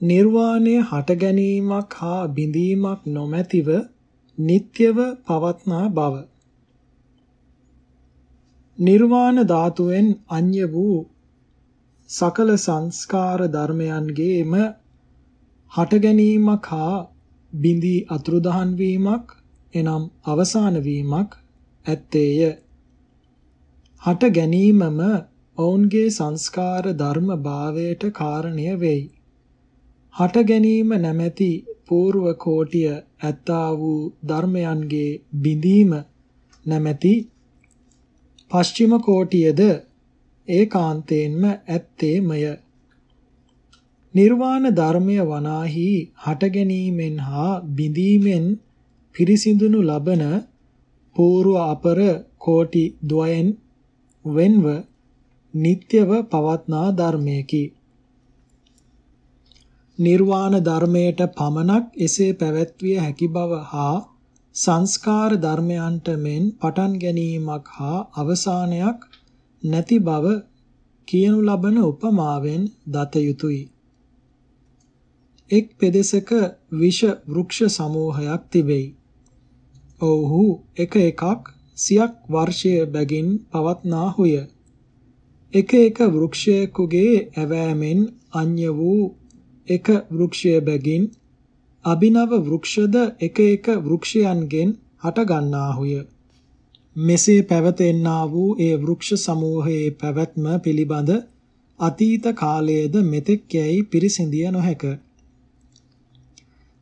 නිර්වාණය හට ගැනීමක් හා බිඳීමක් නොමැතිව නিত্যව පවත්නා බව නිර්වාණ ධාතුවෙන් අන්‍ය වූ සකල සංස්කාර ධර්මයන්ගේම හට ගැනීමක් හා බිඳී අතුරුදහන් වීමක් එනම් අවසාන වීමක් ඇත්තේය. හට ගැනීමම ඔවුන්ගේ සංස්කාර ධර්ම භාවයට කාරණය වෙයි. හට ගැනීම නැමැති పూర్ව කෝටිය ඇත්තා වූ ධර්මයන්ගේ බිඳීම නැමැති පශ්චිම කෝටියද ඒකාන්තයෙන්ම ඇත්තේමය. නිර්වාණ ධර්මය වනාහි හට ගැනීමෙන් හා බිඳීමෙන් පිරිසිඳුනු ලබන పూర్ව අපර කෝටි ද්වයෙන් වෙන්ව නিত্যව පවත්නා ධර්මයකි. නිර්වාණ ධර්මයට පමණක් එසේ පැවැත්විය හැකි බව හා සංස්කාර ධර්මයන්ට මෙන් පටන් ගැනීමක් හා අවසානයක් නැති බව කියනු ලබන උපමාවෙන් දත යුතුය. එක් පෙදෙසක විෂ වෘක්ෂ සමූහයක් තිබෙයි. ඔව්හු එක එකක් සියක් වර්ෂය බැගින් පවත්නාහුය. එක එක වෘක්ෂයකගේ ඇවෑමෙන් අන්‍ය වූ එක වෘක්ෂය බැගින් අභිනව වෘක්ෂද එක එක වෘක්ෂයන්ගෙන් හට ගන්නාහුය. මෙසේ පැවතෙන්නා වූ ඒ වෘක්ෂ සමූහයේ පැවැත්ම පිළිබඳ අතීත කාලයේද මෙතෙක් යැයි පිරිසිඳිය නොහැක.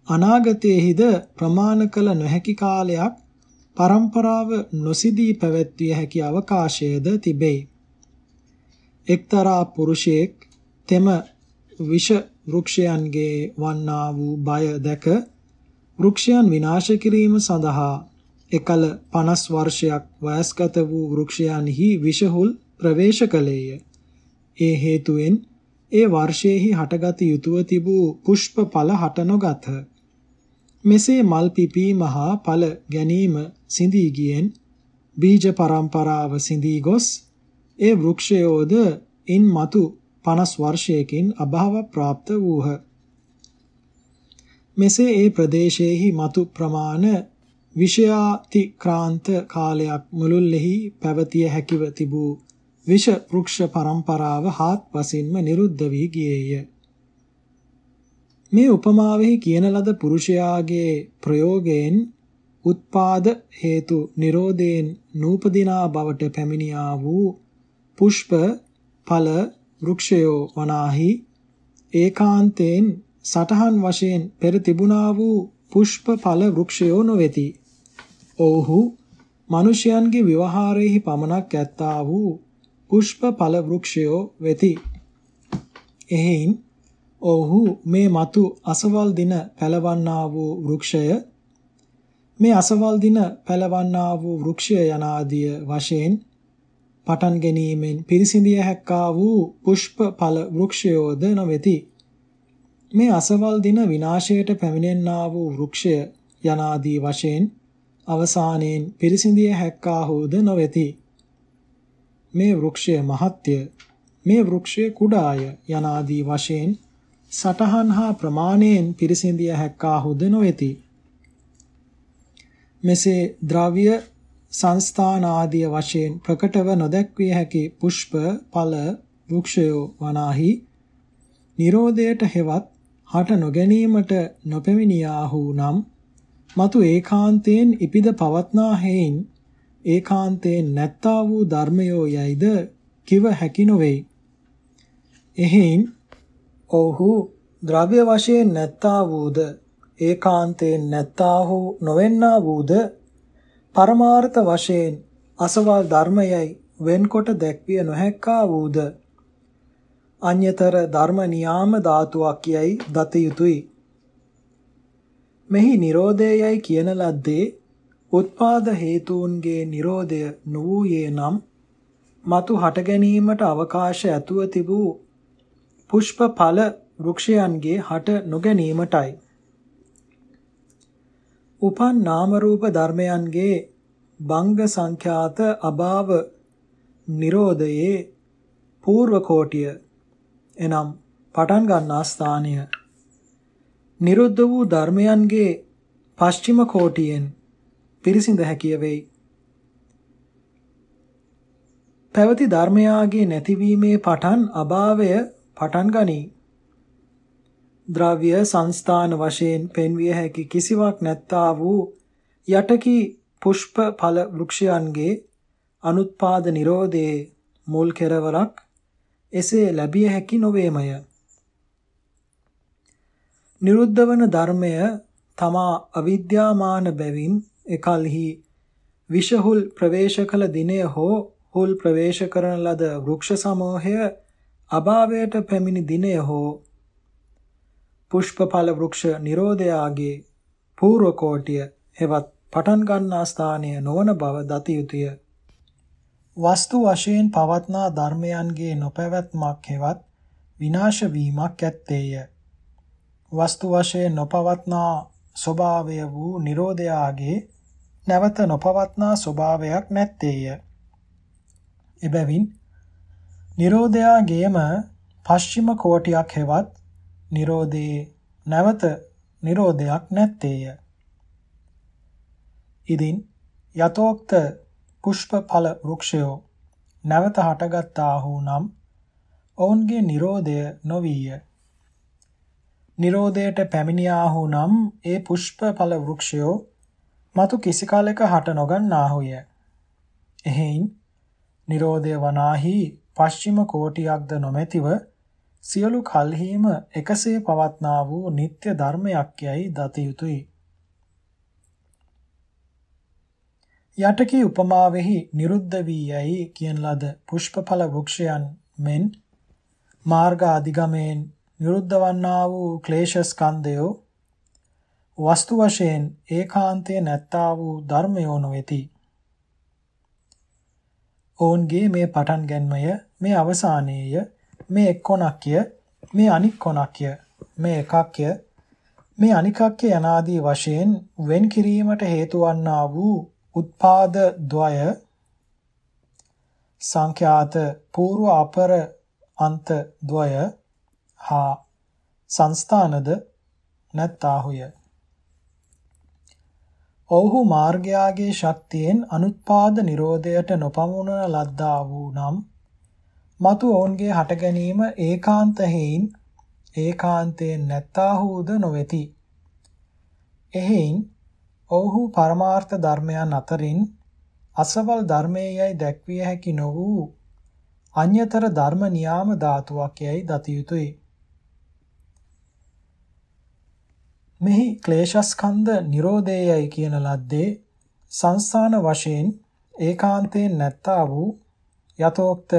අනාගතයේහිද ප්‍රමාණ කළ නොහැකි කාලයක් પરම්පරාව නොසිදී පැවැත්විය හැකි අවකාශයද තිබේ. එක්තරා පුරුෂයෙක් තෙම විෂ වෘක්ෂයන්ගේ වන්නා වූ බය දැක වෘක්ෂයන් විනාශ කිරීම සඳහා එකල 50 වර්ෂයක් වයස්ගත වූ වෘක්ෂයන්හි විෂහුල් ප්‍රවේශ කළේය. ඒ හේතුවෙන් ඒ වර්ෂයේහි හටගත යුතුව තිබූ පුෂ්ප ඵල හට නොගත්හ. මෙසේ මල් පිපීම හා ඵල ගැනීම සිඳී ගියෙන් බීජ පරම්පරාව සිඳී ගොස් ඒ වෘක්ෂයෝද ඉන් මතු 50 වර්ෂයකින් අභාව પ્રાપ્ત වූහ. මෙසේ ඒ ප්‍රදේශයේහි මතු ප්‍රමාණ විෂයාතික්‍රාන්ත කාලයක් මුළුල්ලෙහි පැවතිය හැකිව තිබූ විෂ වෘක්ෂ පරම්පරාව හාත්පසින්ම නිරුද්ධ වී ගියේය. මේ උපමාවෙහි කියන ලද පුරුෂයාගේ ප්‍රයෝගයෙන් උත්පාද හේතු නිරෝධයෙන් නූපදිනා බවට පැමිණියා වූ පුෂ්ප ඵල වෘක්ෂයෝ වනාහි ඒකාන්තයෙන් සටහන් වශයෙන් පෙර තිබුණා වූ පුෂ්ප ඵල වෘක්ෂයෝ නොවේති. ඔව්හු මිනිසයන්ගේ ව්‍යවහාරයේහි පමණක් ඇත්තා වූ පුෂ්ප ඵල වෘක්ෂයෝ වෙති. එහෙයින් ඔව්හු මේ మతు අසවල් දින පැලවන්නා වූ වෘක්ෂය මේ අසවල් දින පැලවන්නා වූ වෘක්ෂය යනාදිය වශයෙන් පටන් ගැනීමෙන් පිරිසිඳිය හැක්කා වූ පුෂ්ප ඵල වෘක්ෂයෝද නොවේති. මේ අසවල් දින විනාශයට පැමිණෙන්නා වූ වෘක්ෂය යනාදී වශයෙන් අවසානයෙන් පිරිසිඳිය හැක්කාහුද නොවේති. මේ වෘක්ෂය මහත්ය මේ වෘක්ෂය කුඩාය යනාදී වශයෙන් සටහන් හා ප්‍රමාණයෙන් පිරිසිඳිය හැක්කාහුද නොවේති. මෙසේ ද්‍රව්‍ය සංස්ථාන ආදී වශයෙන් ප්‍රකටව නොදැක්විය හැකි පුෂ්ප ඵල වෘක්ෂයෝ වනාහි නිරෝධයට හෙවත් හට නොගැනීමට නොපෙමිනියාහු නම් మතු ඒකාන්තයෙන් ඉපිද පවත්නා හේයින් ඒකාන්තයෙන් නැත්තා වූ ධර්මයෝ යයිද කිව හැකි නොවේයි. එහෙයින් ඔහු ද්‍රව්‍ය වශයෙන් නැත්තා වූද ඒකාන්තයෙන් නැත්තා වූ නොවෙන්නා වූද පරමාර්ථ වශයෙන් අසවල් ධර්මයයි වෙන්කොට දැක්විය නොහැක්කා වූද අඤ්‍යතර ධර්ම නියාම ධාතුවක් යයි දත යුතුය. මෙහි Nirodhayai කියන ලද්දේ උත්පාද හේතුන්ගේ Nirodhaය නොවූයේ නම් మතු හට ගැනීමට අවකාශ ඇතුව තිබූ පුෂ්ප ඵල වෘක්ෂයන්ගේ හට නොගැනීමටයි. උපන් නාම රූප ධර්මයන්ගේ භංග සංඛ්‍යාත අභාව නිරෝධයේ పూర్ව කෝටිය එනම් පටන් ගන්නා ස්ථානය නිරුද්ධ වූ ධර්මයන්ගේ පශ්චිම කෝටියෙන් පිරිසිඳ හැකිය වෙයි. පැවති ධර්මයාගේ නැතිවීමේ පටන් අභාවය පටන් ගනී. ද්‍රව්‍ය සංස්ථාන වශයෙන් පෙන්විය හැකි කිසිවක් නැත්තා වූ යටකී පුෂ්ප ඵල වෘක්ෂයන්ගේ අනුත්පාද නිරෝධයේ මුල් කෙරවරක් එසේ ලැබිය හැකි නොවේමය. නිරුද්ධ වන ධර්මය තමා අවිද්‍යාමාන බැවින් එකල්හි විෂහුල් ප්‍රවේශ කළ දිනය හෝ හුල් ප්‍රවේශ කරන ලද වෘක්ෂ සමූහය අභාවයට පැමිණි දිනය හෝ පුෂ්පඵල වෘක්ෂ නිරෝධයාගේ පූර්ව කෝටිය හෙවත් පටන් ගන්නා ස්ථානය නොවන බව දත යුතුය. වස්තු වශයෙන් පවත්නා ධර්මයන්ගේ නොපැවැත්මක් හෙවත් විනාශ වීමක් ඇත්තේය. වස්තු වශයෙන් නොපවත්නා ස්වභාවය වූ Nirodhaයාගේ නැවත නොපවත්නා ස්වභාවයක් නැත්තේය. එබැවින් Nirodhaයාගේම පශ්චිම කෝටියක් හෙවත් Nirodhe නැවත Nirodhayak නැත්තේය. ඉදින් යතෝක්ත පුෂ්ප ඵල වෘක්ෂයෝ නැවත හටගත්තාහු නම් ඔවුන්ගේ Nirodhaය නොවිය. Nirodhaයට පැමිණියාහු නම් ඒ පුෂ්ප ඵල වෘක්ෂයෝ මතු කිසි කාලයක හට නොගන්නාහුය. එහෙයින් Nirodha වනාහි පශ්චිම කෝටියක්ද නොමැතිව සියලු කල්හිම එකසේ පවත්නා වූ නিত্য ධර්මයක් යයි දත යුතුය. යටකී උපමාවෙහි නිරුද්ධ වී යයි කියන ලද පුෂ්පඵල වෘක්ෂයන් මෙන් මාර්ග අධිගමයෙන් නිරුද්ධ වන්නා වූ ක්ලේශ ස්කන්ධයෝ වස්තු වශයෙන් ඒකාන්තයේ නැත්තා වූ ධර්මයෝ නොවේති. ඔවුන්ගේ මේ පටන් ගැන්මය මේ අවසානයේය මේ එක් කොනක්ය මේ අනික් කොනක්ය මේ එකක්ය. මේ අනිකක්ය යනාදී වශයෙන් වෙන් කිරීමට හේතු වන්නා වූ උත්පාද ද්වය සංඛ්‍යාත పూర్ව අපර අන්ත ද්වය හා සංස්ථානද නැත්තාහුය. ඔව්හු මාර්ගයාගේ ශක්තියෙන් අනුත්පාද නිරෝධයට නොපමුණන ලද්දා වූ නම් මතු ඔවුන්ගේ හට ගැනීම ඒකාන්ත හේයින් ඒකාන්තයෙන් නැත්තාහුද නොවේති. එහෙයින් ඔව්හු පරමාර්ථ ධර්මයන් අතරින් අසවල් ධර්මයේයි දැක්විය හැකි නො වූ අඤ්‍යතර ධර්ම නියාම ධාතුවක් යයි දත යුතුය. මෙහි ක්ලේශස්කන්ධ නිරෝධයයි කියන ලද්දේ සංස්ථාන වශයෙන් ඒකාන්තයෙන් නැත්තා වූ යතෝක්ත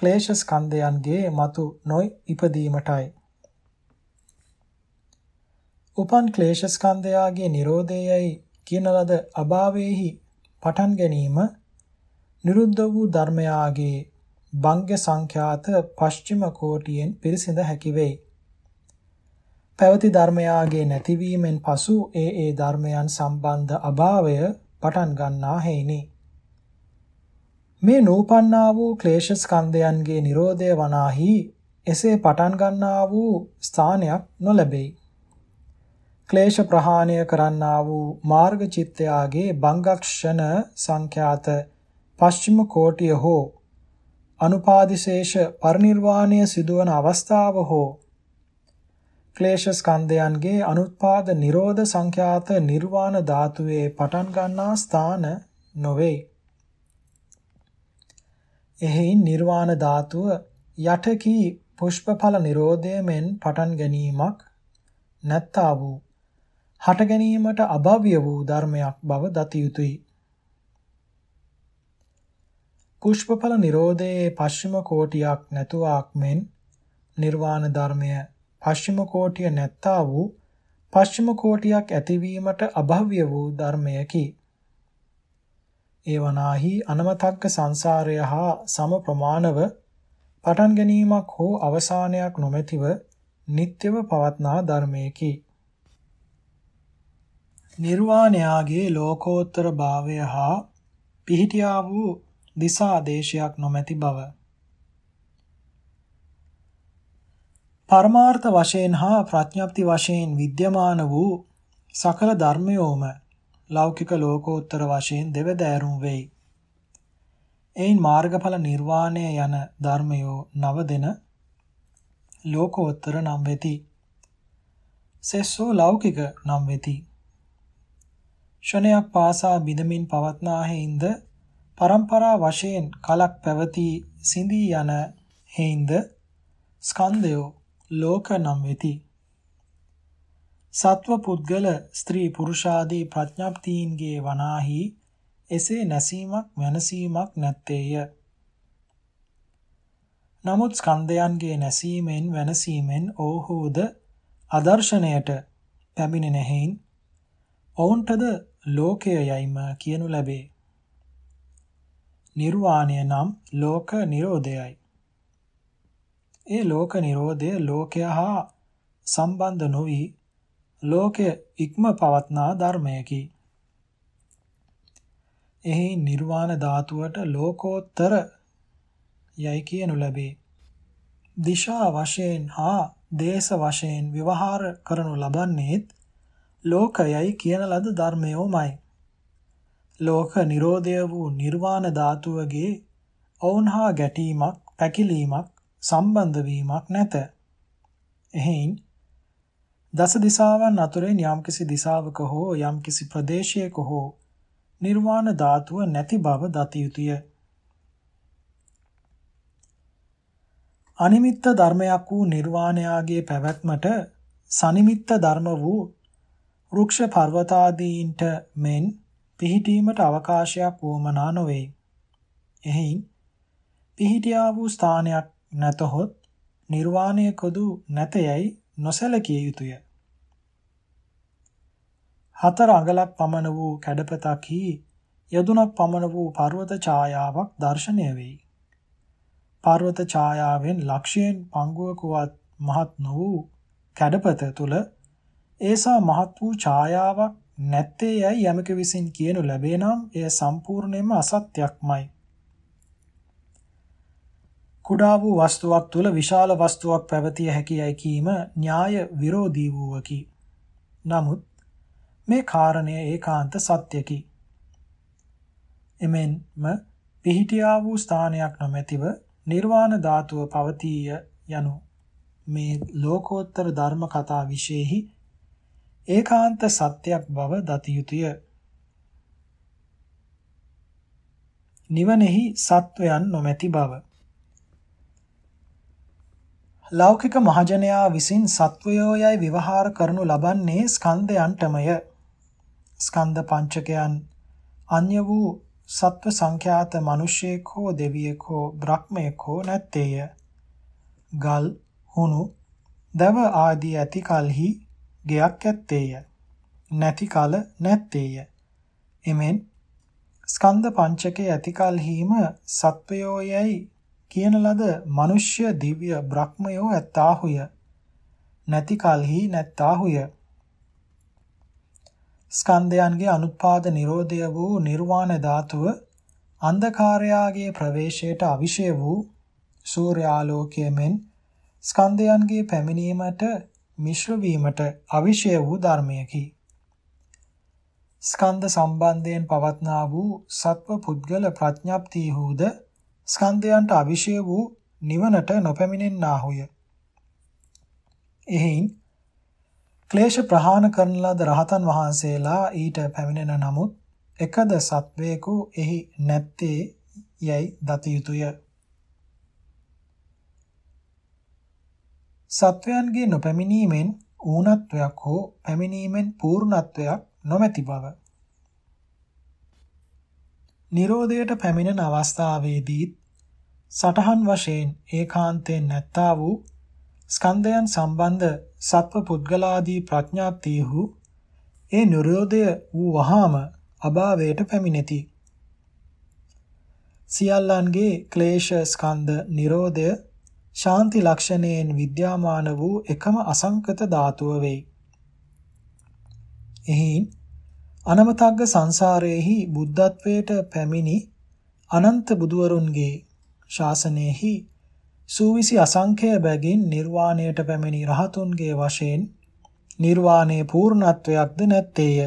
ක්ලේශස්කන්ධයන්ගේ මතු නොයි ඉපදීමටයි. උපන් ක්ලේශස්කන්ධයාගේ නිරෝධයයි කියන ලද අභාවයේහි පටන් ගැනීම නිරුද්ධ වූ ධර්මයාගේ භංග සංඛ්‍යාත පශ්චිම කෝටියෙන් පිරිසිඳ හැකි වෙයි. පැවති ධර්මයාගේ නැතිවීමෙන් පසු ඒ ඒ ධර්මයන් සම්බන්ධ අභාවය පටන් ගන්නා හේිනි. මේ නූපන්නා වූ ක්ලේශ ස්කන්ධයන්ගේ Nirodha වනාහි එසේ පටන් ගන්නා වූ ස්ථානයක් නොලැබෙයි. ක්ලේශ ප්‍රහාණය කරන්නා වූ මාර්ග චිත්තයාගේ බංගක්ෂණ සංඛ්‍යාත පශ්චිම කෝටිය හෝ අනුපාදිශේෂ පරිනිර්වාණය සිදුවන අවස්ථාව හෝ ක්ලේශ ස්කන්ධයන්ගේ අනුත්පාද නිරෝධ සංඛ්‍යාත නිර්වාණ ධාතුවේ පටන් ගන්නා ස්ථාන නොවේ. එහි නිර්වාණ ධාතුව යටකී පුෂ්පඵල නිරෝධයෙන් පටන් ගැනීමක් නැත්තා වූ හට ගැනීමට අභව්‍ය වූ ධර්මයක් බව දත යුතුය. පුෂ්පඵල නිරෝධයේ පශ්චිම කෝටියක් නැතුවක් මෙන් නිර්වාණ ධර්මය පශ්චිම කෝටිය නැත්තා වූ පශ්චිම කෝටියක් ඇතිවීමට අභව්‍ය වූ ධර්මයකි. ඒ වනාහි අනමතක්ක සංසාරය හා සම ප්‍රමාණව පටන් ගැනීමක් හෝ අවසානයක් නොමැතිව නිට්ටයව පවත්නා ධර්මයකි. නිර්වාණයාගේ ලෝකෝත්තර භාවය හා පිහිටියා වූ දිසා දේශයක් නොමැති බව පරමාර්ථ වශයෙන් හා ප්‍රඥප්ති වශයෙන් විද්‍යමාන වූ සකල ධර්මයෝම ලෞකික ලෝකෝත්තර වශයෙන් දෙවදෑරුම් වෙයි. එයින් මාර්ගඵල නිර්වාණය යන ධර්මයෝ නව දෙන ලෝකෝත්තර නම් වෙති. සෙස්සෝ ලෞකික නම් වෙති. ෂණයක් පාසා බිඳමින් පවත්නා හේින්ද પરම්පරා වශයෙන් කලක් පැවති සිඳී යන හේින්ද ස්කන්ධයෝ ලෝක නම් වෙති. සත්ව පුද්ගල ස්ත්‍රී පුරුෂාදී ප්‍රඥාප්තීන්ගේ වනාහි එසේ නැසීමක් වෙනසීමක් නැත්තේය. නමුත් ස්කන්ධයන්ගේ නැසීමෙන් වෙනසීමෙන් ඔව්හුද අදර්ශනයට පැමිණෙන හේයින් ඔවුන්ටද ලෝකය යයිම කියනු ලැබේ. නිර්වාණය නම් ලෝක නිරෝධයයි. ඒ ලෝක නිරෝධය ලෝකය හා සම්බන්ධ නොවි ලෝකය ඉක්ම පවත්නා ධර්මයකි. එහි නිර්වාණ ධාතුවට ලෝකෝත්තර යයි කියනු ලැබේ. දිශා වශයෙන් හා දේශ වශයෙන් විවහාර කරනු ලබන්නේත් ලෝකයයි කියන ලද ධර්මයෝමයි. ලෝක නිරෝධය වූ නිර්වාණ ධාතුවගේ ඔවුන් හා ගැටීමක්, පැකිලීමක්, සම්බන්ධ වීමක් නැත. එහෙයින් දස දිසාවන් අතුරෙන් යම්කිසි දිසාවක හෝ යම්කිසි ප්‍රදේශයක හෝ නිර්වාණ ධාතුව නැති බව දත යුතුය. අනිමිත්ත ධර්මයක් වූ නිර්වාණයාගේ පැවැත්මට සනිමිත්ත ධර්ම වූ වෘක්ෂ පර්වතාදීන්ට මෙන් පිහිටීමට අවකාශයක් වුවමනා නොවේ. එහෙයින් පිහිටියා වූ ස්ථානයක් නැතහොත් නිර්වාණය කොදු නැතයයි නොසැලකිය යුතුය. හතර අඟලක් පමණ වූ කැඩපතක්හි යදුනක් පමණ වූ පර්වත ඡායාවක් දැర్శණය වෙයි. පර්වත ඡායාවෙන් ලක්ෂයෙන් පංගුවකවත් මහත් නො වූ කැඩපත තුල ඒසා මහත් වූ ඡායාවක් නැත්තේ යයි යමක විසින් කියනු ලැබේ නම් එය සම්පූර්ණයෙන්ම අසත්‍යක්මයි. කුඩා වූ වස්තුවක් තුල විශාල වස්තුවක් පැවතිය හැකියයි කීම න්‍යාය විරෝධී වූවකි. නමුත් මේ කාරණය ඒකාන්ත සත්‍යකි. එමෙන්ම පිහිටියා වූ ස්ථානයක් නොමැතිව නිර්වාණ ධාතුව පවතීය යනු මේ ලෝකෝත්තර ධර්ම කතා විශේෂෙහි ඒකාන්ත සත්‍යයක් බව දත යුතුය. නිවනෙහි සත්වයන් නොමැති බව. ලෞකික මහජනයා විසින් සත්වයෝ යයි විවහාර කරනු ලබන්නේ ස්කන්ධයන්ටමය. ස්කන්ධ පංචකයන් අන්‍ය වූ සත්ව සංඛ්‍යාත මිනිසෙක් හෝ දෙවියෙක් හෝ බ්‍රහ්මයෙක් හෝ නැත්තේය. ගල්, හුණු, දව ආදී ඇති කලෙහි ගෙයක් ඇත්තේය. නැති කල නැත්තේය. එමෙන් ස්කන්ධ පංචකයේ ඇති කලෙහිම සත්වයෝ යයි කියන ලද මිනිස්ය දිව්‍ය බ්‍රහ්මයෝ ඇත්තාහුය. නැති කලෙහි නැත්තාහුය. ස්කන්ධයන්ගේ අනුත්පාද නිරෝධය වූ නිර්වාණ ධාතුව අන්ධකාරයාගේ ප්‍රවේශයට අවිෂය වූ සූර්යාලෝකයෙන් ස්කන්ධයන්ගේ පැමිණීමට මිශ්‍ර වීමට අවිෂය වූ ධර්මයකි. ස්කන්ධ සම්බන්ධයෙන් පවත්නා වූ සත්ව පුද්ගල ප්‍රඥාප්තියහුද ස්කන්ධයන්ට අවිෂය වූ නිවනට නොපැමිණෙන්නාහුය. එහෙයින් ක්ලේශ ප්‍රහාණ කරන ලද රහතන් වහන්සේලා ඊට පැමිණෙන නමුත් එකද සත්වේකු එහි නැත්තේ යයි දත යුතුය. සත්වයන්ගේ නොපැමිණීමෙන් ඌනත්වයක් හෝ පැමිණීමෙන් පූර්ණත්වයක් නොමැති බව. නිරෝධයට පැමිණෙන අවස්ථාවේදීත් සටහන් වශයෙන් ඒකාන්තයෙන් නැත්තා වූ ස්කන්ධයන් සම්බන්ධ සත්ව පුද්ගලාදී ප්‍රඥාත්තියහු ඒ නිරෝධය වූ වහාම අභාවයට පැමිණෙති. සියල්ලන්ගේ ක්ලේශ ස්කන්ධ නිරෝධය ශාන්ති ලක්ෂණයෙන් විද්‍යාමාන වූ එකම අසංකත ධාතුව වෙයි. එහින් අනමතග්ග සංසාරයේහි බුද්ධත්වයට පැමිණි අනන්ත බුදුවරුන්ගේ ශාසනයෙහි සූවිසි අසංඛ්‍ය බැගින් නිර්වාණයට පැමිණි රහතුන්ගේ වශයෙන් නිර්වාණයේ පූර්ණත්වයක්ද නැත්තේය.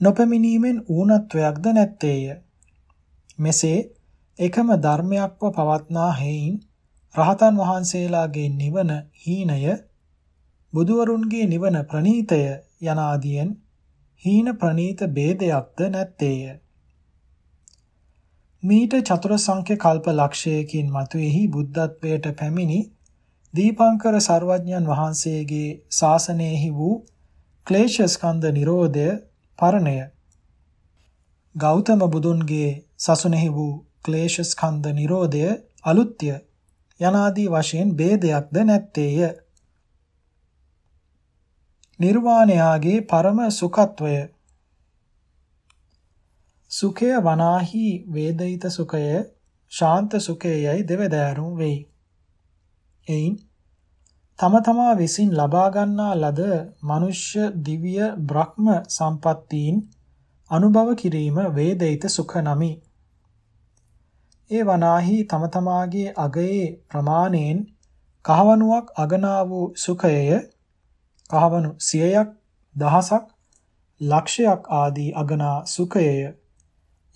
නොපැමිණීමෙන් ඌනත්වයක්ද නැත්තේය. මෙසේ එකම ධර්මයක්ව පවත්නා හේයින් රහතන් වහන්සේලාගේ නිවන හීනය බුදුවරුන්ගේ නිවන ප්‍රනීතය යනාදියෙන් හීන ප්‍රනීත ભેදයක්ද නැත්තේය. මීට චතුර සංඛ්‍ය කල්ප ලක්ෂයකින් මතුවේහි බුද්ධත්වයට පැමිණි දීපංකර සර්වඥන් වහන්සේගේ ශාසනයෙහි වූ ක්ලේශ ස්කන්ධ නිරෝධය පරණය. ගෞතම බුදුන්ගේ සසුනේහි වූ ක්ලේශ ස්කන්ධ නිරෝධය අලුත්ය යනාදී වශයෙන් ભેදයක්ද නැත්තේය. නිර්වාණයාගේ පරම සුඛත්වය සුඛය වනාහි වේදිත සුඛය ශාන්ත සුඛයයි දෙවදෑරුම් වෙයි. එයින් තම තමා විසින් ලබා ගන්නා ලද මනුෂ්‍ය දිව්‍ය බ්‍රහ්ම සම්පත්තීන් අනුභව කිරීම වේදිත සුඛ නමි. ඒ වනාහි තම තමාගේ අගයේ ප්‍රමාණයෙන් කහවණුවක් අගනා වූ සුඛයය කහවණු 100ක් දහසක් ලක්ෂයක් ආදී අගනා සුඛයය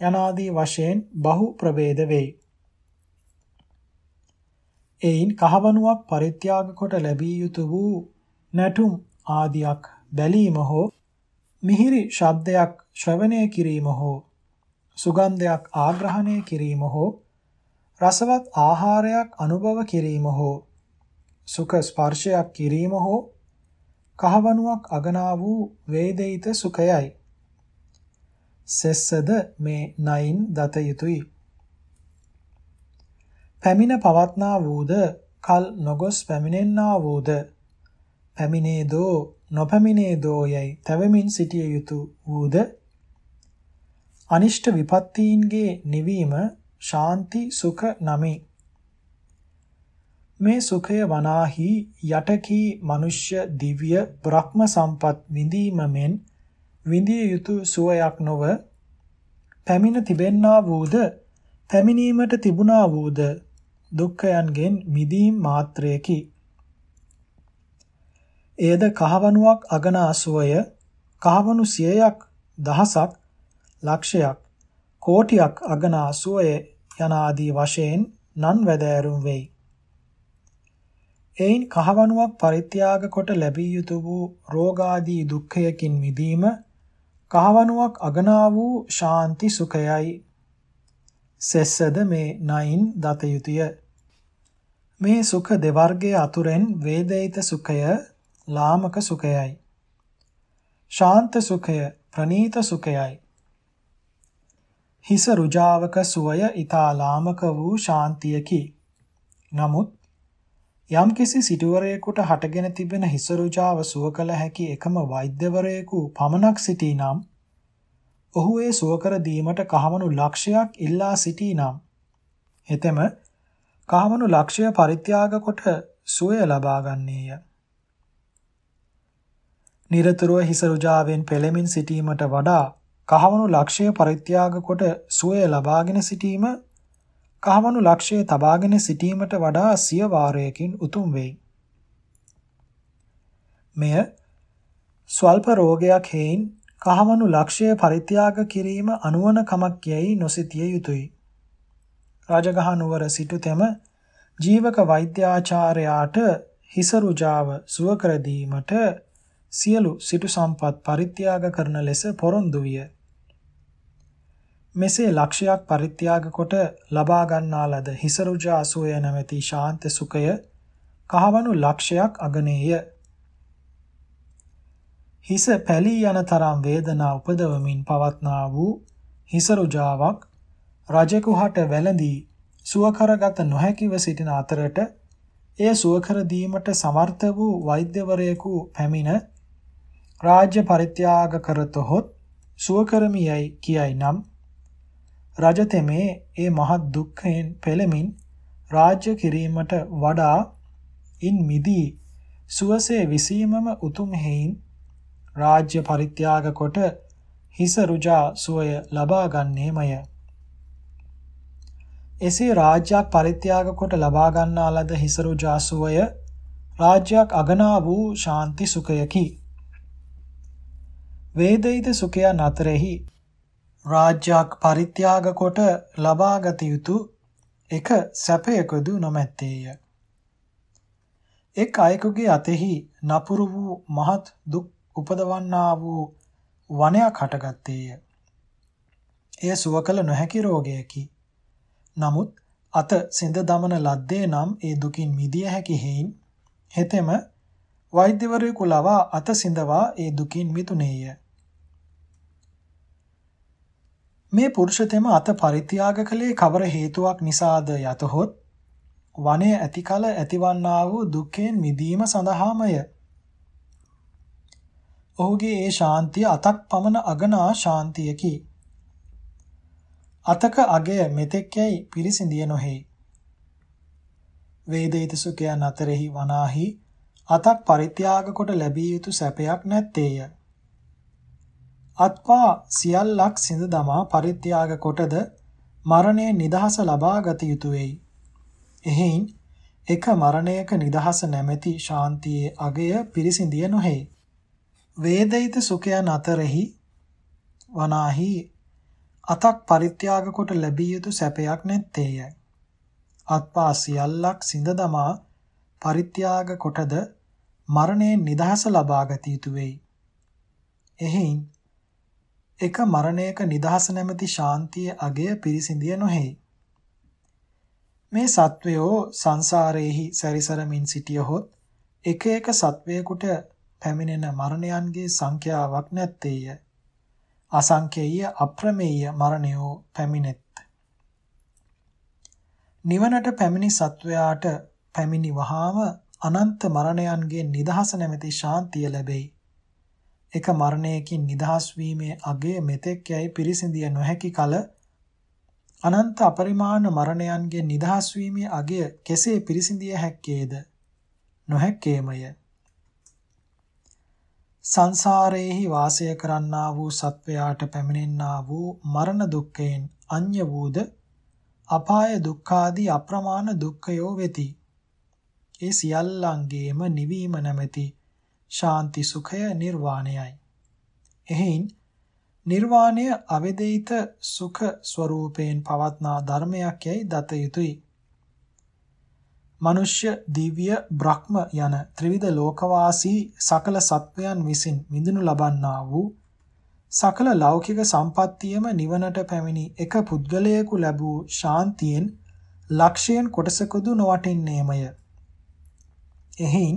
යනාදී වශයෙන් බහු ප්‍රභේද වෙයි. එයින් කහවණුවක් පරිත්‍යාග කොට ලැබිය යුතු වූ නැටුම් ආදියක් බැලීම හෝ මිහිරි ශබ්දයක් ශ්‍රවණය කිරීම හෝ සුගන්ධයක් ආග්‍රහණය කිරීම හෝ රසවත් ආහාරයක් අනුභව කිරීම හෝ සුඛ ස්පර්ශයක් කිරීම හෝ කහවණුවක් අගනා වූ වේදිත සුඛයයි. සෙස්සද මේ නයින් දත යුතුය. පැමිණ පවත්නා වූද කල් නොගොස් පැමිණෙන්නා වූද පැමිණේ දෝ නොපැමිණේ දෝ යයි තවමින් සිටිය යුතු වූද අනිෂ්ට විපත්තීන්ගේ නිවීම ශාන්ති සුඛ නමි. මේ සුඛය වනාහි යටකී මනුෂ්‍ය දිව්‍ය බ්‍රහ්ම සම්පත් විඳීම මෙන් විඳිය යුතු සුවයක් නොව පැමිණ තිබෙන්නා වූද පැමිණීමට තිබුණා වූද දුක්ඛයන්ගෙන් මිදීම මාත්‍රයකි. එයද කහවණුවක් අගනා සුවය කහවණු 100ක් දහසක් ලක්ෂයක් කෝටියක් අගනා සුවය යන ආදී වශයෙන් නන් වැදෑරුම් වෙයි. එයින් කහවණුවක් පරිත්‍යාග කොට ලැබිය යුතු වූ රෝගාදී දුක්ඛයකින් මිදීම කහවණුවක් අගනා වූ ශාන්ති සුඛයයි. සෙස්සද මේ නයින් දත යුතුය. මේ සුඛ දෙවර්ගයේ අතුරෙන් වේදිත සුඛය ලාමක සුඛයයි. ශාන්ත සුඛය ප්‍රනීත සුඛයයි. හිස රුජාවක සුවය ඊතා ලාමක වූ ශාන්තියකි. නමුත් යම්කිසි සිටුවරයෙකුට හටගෙන තිබෙන හිස රුජාව සුව කළ හැකි එකම වෛද්‍යවරයෙකු පමණක් සිටී නම් ඔහු ඒ සුව කර දීමට කහවණු ලක්ෂයක් ඉල්ලා සිටී නම් හෙතෙම කහවණු ලක්ෂය පරිත්‍යාග කොට සුවය ලබා ගන්නේය. නිරතුරුව හිස රුජාවෙන් පෙළෙමින් සිටීමට වඩා කහවණු ලක්ෂය පරිත්‍යාග කොට සුවය ලබාගෙන සිටීම කහවණු ලක්ෂය තබාගෙන සිටීමට වඩා සිය වාරයකින් උතුම් වෙයි. මෙය ස්වල්ප රෝගයක් හේයින් කහවණු ලක්ෂය පරිත්‍යාග කිරීම අනුවන කමක් යයි නොසිතිය යුතුය. රාජගහ නුවර සිටුතෙම ජීවක වෛද්‍යාචාර්යාට හිස රුජාව සුව කර දීමට සියලු සිටු සම්පත් පරිත්‍යාග කරන ලෙස පොරොන්දු විය. මෙසේ ලක්ෂයක් පරිත්‍යාග කොට ලබා ගන්නා ලද හිසරුජා සෝය නැමැති ශාන්ත සුඛය කහවණු ලක්ෂයක් අගනේය. හිස පැලී යන තරම් වේදනා උපදවමින් පවත්නා වූ හිසරුජාවක් රජෙකුහට වැළඳී සුව කරගත නොහැකිව සිටින අතරට එය සුව කර දීමට සමර්ථ වූ වෛද්‍යවරයෙකු පැමිණ රාජ්‍ය පරිත්‍යාග කරතොත් සුව කරමියයි කියයි නම් රජතෙමේ ඒ මහත් දුක්ඛයෙන් පෙළමින් රාජ්‍ය කිරීමට වඩා ඉන් මිදී සුවසේ විසීමම උතුම් හේයින් රාජ්‍ය පරිත්‍යාග කොට හිස රුජා සුවය ලබා ගන්නේමය. එසේ රාජ්‍යයක් පරිත්‍යාග කොට ලබා ගන්නා ලද හිසරු ජාසුවය රාජ්‍යයක් අගනා වූ ශාන්ති සුඛයකි. වේදිත සුඛයන් අතරෙහි රාජ්‍යයක් පරිත්‍යාග කොට ලබාගත යුතු එක සැපයකදු නොමැත්තේය. එක් අයෙකුගේ අතෙහි නපුරු වූ මහත් දුක් උපදවන්නා වූ වනයක් හටගත්තේය. එය සුව කළ නොහැකි රෝගයකි. නමුත් අත සිඳ දමන ලද්දේ නම් ඒ දුකින් මිදිය හැකි හේයින් හෙතෙම වෛද්‍යවරයෙකු ලවා අත සිඳවා ඒ දුකින් මිදුනේය. මේ පුරුෂතෙම අත පරිත්‍යාග කළේ කවර හේතුවක් නිසාද යතහොත් වනයේ ඇති කල ඇතිවන්නා වූ දුක්ඛයෙන් මිදීම සඳහාමය. ඔහුගේ ඒ ශාන්තිය අතක් පමණ අගනා ශාන්තියකි. අතක අගය මෙතෙක් යයි පිරිසිඳිය නොහේ. වේදිත සුඛයන් අතරෙහි වනාහි අතක් පරිත්‍යාග කොට ලැබිය යුතු සැපයක් නැත්තේය. අත්පා සියල්ලක් සිඳ දමා පරිත්‍යාග කොටද මරණය නිදහස ලබා ගත යුතු වෙයි. එහෙයින් එක මරණයක නිදහස නැමැති ශාන්තියේ අගය පිරිසිඳිය නොහේ. වේදිත සුඛයන් අතරෙහි වනාහි අතක් පරිත්‍යාග කොට ලැබිය යුතු සැපයක් නැත්තේය. අත්පා සියල්ලක් සිඳ දමා පරිත්‍යාග කොටද මරණයෙන් නිදහස ලබා ගත යුතු වෙයි. එහෙයින් එක මරණයක නිදහස නැමැති ශාන්තිය අගය පිරිසිඳිය නොහේ. මේ සත්වයෝ සංසාරයේහි සැරිසරමින් සිටියහොත් එක එක සත්වයකට පැමිණෙන මරණයන්ගේ සංඛ්‍යාවක් නැත්තේය. අසංකේය අප්‍රමේය මරණයෝ පැමිණෙත්. නිවනට පැමිණි සත්වයාට පැමිණි වහාම අනන්ත මරණයන්ගේ නිදහස නැමැති ශාන්තිය ලැබෙයි. එක මරණයකින් නිදහස් වීමේ අගය මෙතෙක් යයි පිරිසිඳිය නොහැකි කල අනන්ත අපරිමාණ මරණයන්ගේ නිදහස් වීමේ අගය කෙසේ පිරිසිඳිය හැක්කේද? නොහැක්කේමය. සංසාරයේහි වාසය කරන්නා වූ සත්වයාට පැමිණෙන්නා වූ මරණ දුක්ඛයෙන් අඤ්‍ය වූද? අපාය දුක්ඛාදී අප්‍රමාණ දුක්ඛයෝ වෙති. ඒ සියල්ලංගේම නිවීම නැමැති ශාන්ති සුඛය නිර්වාණයයි එහෙයින් නිර්වාණය අවේදිත සුඛ ස්වરૂපයෙන් පවත්නා ධර්මයක් යයි දත යුතුය. මනුෂ්‍ය, දිව්‍ය, බ්‍රහ්ම යන ත්‍රිවිධ ලෝකවාසී සකල සත්වයන් විසින් විඳිනු ලබන්නා වූ සකල ලෞකික සම්පත්තියම නිවනට පැමිණි එක පුද්ගලයෙකු ලැබූ ශාන්තියෙන් ලක්ෂයෙන් කොටසකුදු නොවටින්නේමය. එහින්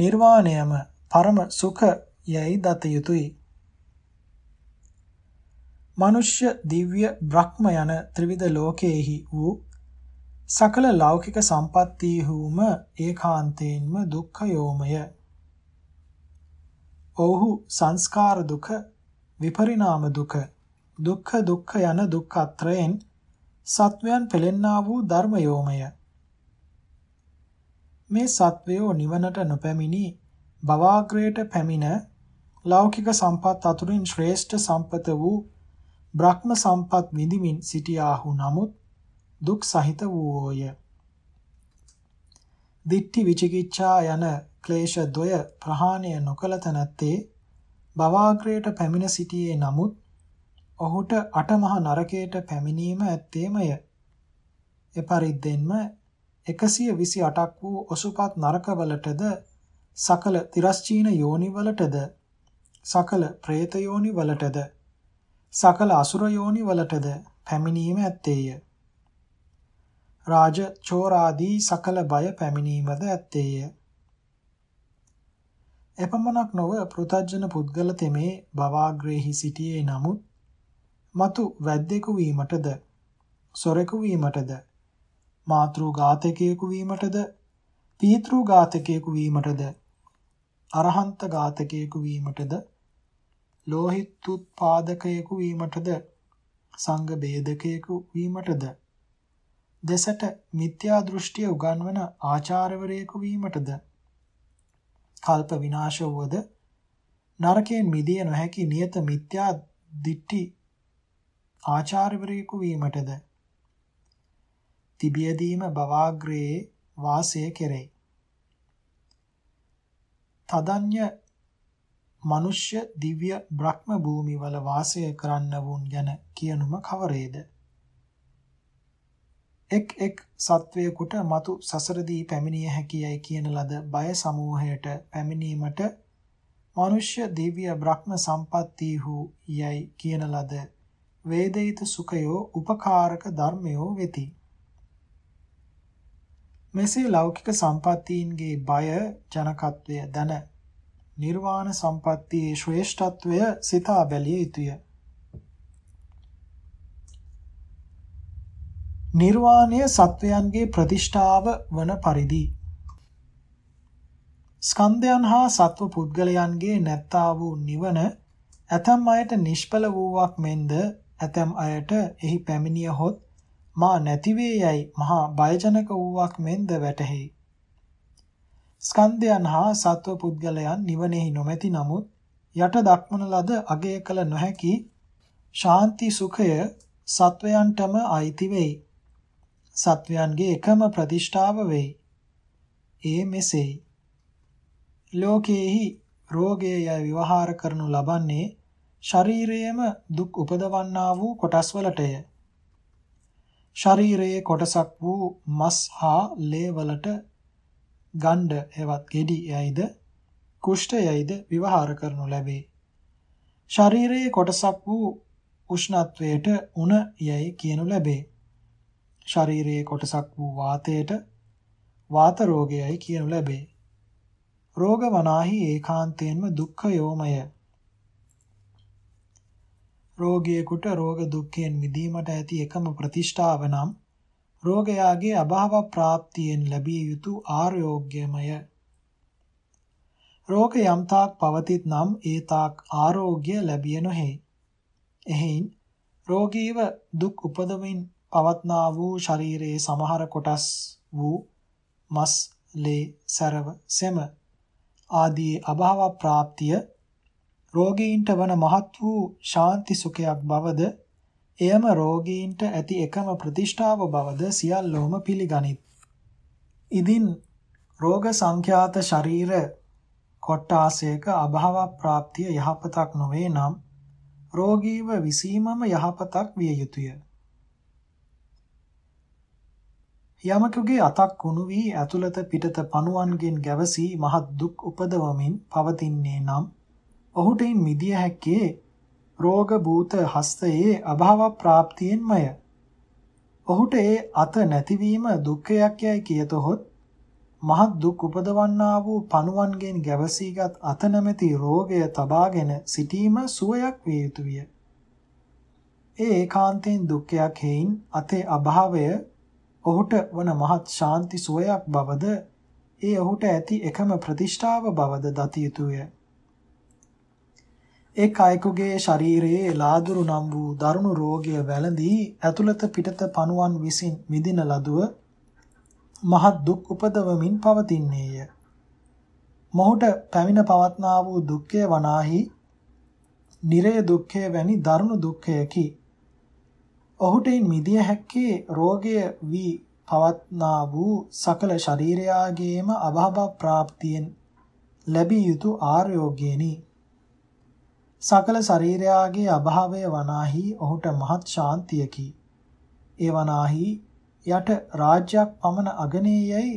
නිර්වාණයම පරම සුඛ යයි දත යුතුය. මනුෂ්‍ය දිව්‍ය බ්‍රහ්ම යන ත්‍රිවිධ ලෝකයේහි වූ සකල ලෞකික සම්පත්තියහුම ඒකාන්තයෙන්ම දුක්ඛයෝමය. ඔහු සංස්කාර දුක, විපරිණාම දුක, දුක්ඛ දුක්ඛ යන දුක්ඛත්‍රයෙන් සත්වයන් පෙළෙන්නා වූ ධර්මයෝමය. මේ සත්වයෝ නිවනට නොපැමිණි භවාග්‍රයට පැමිණ ලෞකික සම්පත් අතුරින් ශ්‍රේෂ්ඨ සම්පත වූ බ්‍රහ්ම සම්පත් විඳිමින් සිටියාහු නමුත් දුක් සහිත වූෝය. දිට්ඨි විචිකිච්ඡා යන ක්ලේශ ද්වය ප්‍රහාණය නොකල තැනැත්තේ භවාග්‍රයට පැමිණ සිටියේ නමුත් ඔහුට අටමහ නරකයට පැමිණීම ඇත්තේමය. එපරිද්දෙන්ම 128ක් වූ ඔසුපත් නරකවලටද සකල තිරස්චීන යෝනිවලටද සකල പ്രേත යෝනිවලටද සකල අසුර යෝනිවලටද පැමිණීම ඇත්තේය. රාජ චෝරාදී සකල බය පැමිණීමද ඇත්තේය. එපමණක් නොව පෘතජන පුද්ගල තෙමේ බවාග්‍රේහි සිටියේ නමුත් మతు වැද්දෙකු වීමටද සොරෙකු වීමටද මාතෘ ඝාතකයෙකු වීමටද පීතෘ ඝාතකයෙකු වීමටද අරහන්ත ඝාතකයෙකු වීමටද ලෝහිතුත්පාදකයෙකු වීමටද සංඝ බේදකයෙකු වීමටද දෙසට මිත්‍යා දෘෂ්ටිය උගන්වන ආචාර්යවරයෙකු වීමටද කල්ප විනාශ වූද නරකයෙන් මිදිය නොහැකි නියත මිත්‍යා දිට්ඨි ආචාර්යවරයෙකු වීමටද තිබියදීම බවාග්‍රයේ වාසය කෙරේ. තදඤ්‍ය මනුෂ්‍ය දිව්‍ය බ්‍රහ්ම භූමිවල වාසය කරන්නවුන් ගැන කියනුම කවරේද? එක් එක් සත්වයකට మతు සසරදී පැමිණිය හැකියයි කියන ලද බය සමූහයට පැමිණීමට මනුෂ්‍ය දිව්‍ය බ්‍රහ්ම සම්පත්තිහු යයි කියන ලද වේදිත සුඛයෝ උපකාරක ධර්මයෝ වෙති. මෙසේ ලෞකික සම්පත්තීන්ගේ බය ජනකත්වය දන නිර්වාණ සම්පත්තියේ ශ්‍රේෂ්ඨත්වය සිතා බැලිය යුතුය. නිර්වාණය සත්වයන්ගේ ප්‍රතිෂ්ඨාව වන පරිදි ස්කන්ධයන් හා සත්ව පුද්ගලයන්ගේ නැත්තා වූ නිවන ඇතම් අයට නිෂ්ඵල වූවක් මෙන්ද ඇතම් අයට එහි පැමිණියහොත් මා නැතිවේ යයි මහා බයජනක වූවක් මෙන්ද වැටහෙයි. ස්කන්ධයන් හා සත්ව පුද්ගලයන් නිවනෙහි නොමැති නමුත් යට දක්වන ලද අගය කළ නොහැකි ශාන්ති සුඛය සත්වයන්ටම අයිති වෙයි. සත්වයන්ගේ එකම ප්‍රතිෂ්ඨාව වෙයි. ඒ මෙසේයි. ලෝකයේහි රෝගය යයි විවහාර කරනු ලබන්නේ ශරීරයේම දුක් උපදවන්නා වූ කොටස්වලටය. ශරීරයේ කොටසක් වූ මස් හා ලේ වලට ගණ්ඩ එවත් ගෙඩි යයිද කුෂ්ඨ යයිද විවහාර කරනු ලැබේ. ශරීරයේ කොටසක් වූ උෂ්ණත්වයට උණ යයි කියනු ලැබේ. ශරීරයේ කොටසක් වූ වාතයට වාත රෝගයයි කියනු ලැබේ. රෝග වනාහි ඒකාන්තයෙන්ම දුක්ඛයෝමය. රෝගියෙකුට රෝග දුක්ඛයෙන් මිදීමට ඇති එකම ප්‍රතිෂ්ඨාව නම් රෝගයාගේ අභාව ප්‍රාප්තියෙන් ලැබිය යුතු ආරෝග්‍යමය. රෝග යම්තාක් පවතිත් නම් ඒ තාක් ආරෝග්‍ය ලැබිය නොහේ. එහෙයින් රෝගීව දුක් උපදමින් පවත්නා වූ ශරීරයේ සමහර කොටස් වූ මස්, ලේ, සරව, සෙම ආදී අභාව ප්‍රාප්තිය රෝගීන්ට වන මහත් වූ ශාන්ති සුඛයක් බවද එයම රෝගීන්ට ඇති එකම ප්‍රතිෂ්ඨාව බවද සියල්ලෝම පිළිගනිත්. ඉදින් රෝග සංඛ්‍යාත ශරීර කොට්ටාසයක අභාව ප්‍රාප්තිය යහපතක් නොවේ නම් රෝගීව විසීමම යහපතක් විය යුතුය. යමකගේ අතක් කුණු වී ඇතුළත පිටත පණුවන්ගෙන් ගැවසී මහත් දුක් උපදවමින් පවතින්නේ නම් ඔහුට මිදිය හැක්කේ රෝග භූත හස්තයේ අභාව ප්‍රාප්තියෙන්මය. ඔහුට ඒ අත නැතිවීම දුක්ඛයක් යයි කියතොත් මහත් දුක් උපදවන්නා වූ පණුවන්ගෙන් ගැවසීගත් අත නැමැති රෝගය තබාගෙන සිටීම සුවයක් විය යුතුය. ඒ ඒකාන්තයෙන් දුක්ඛයක් හේයින් අතේ අභාවය ඔහුට වන මහත් ශාන්ති සුවයක් බවද ඒ ඔහුට ඇති එකම ප්‍රතිෂ්ඨාව බවද දත යුතුය. එක් අයෙකුගේ ශරීරයේ ලාදුරු නම් වූ දරුණු රෝගය වැළඳී ඇතුළත පිටත පණුවන් විසින් මිදින ලදුව මහත් දුක් උපදවමින් පවතින්නේය. මොහුට පැමිණ පවත්නා වූ දුක්ඛය වනාහි නිරය දුක්ඛය වැනි දරුණු දුක්ඛයකි. ඔහුට මිදිය හැක්කේ රෝගය වී පවත්නා වූ සකල ශරීරයාගේම අභාව ප්‍රාප්තියෙන් ලැබිය යුතු ආර්යෝග්‍යේනි. සකල ශරීරයාගේ අභාවය වනාහි ඔහුට මහත් ශාන්තියකි. ඒ වනාහි යට රාජ්‍යයක් පමණ අගනේයයි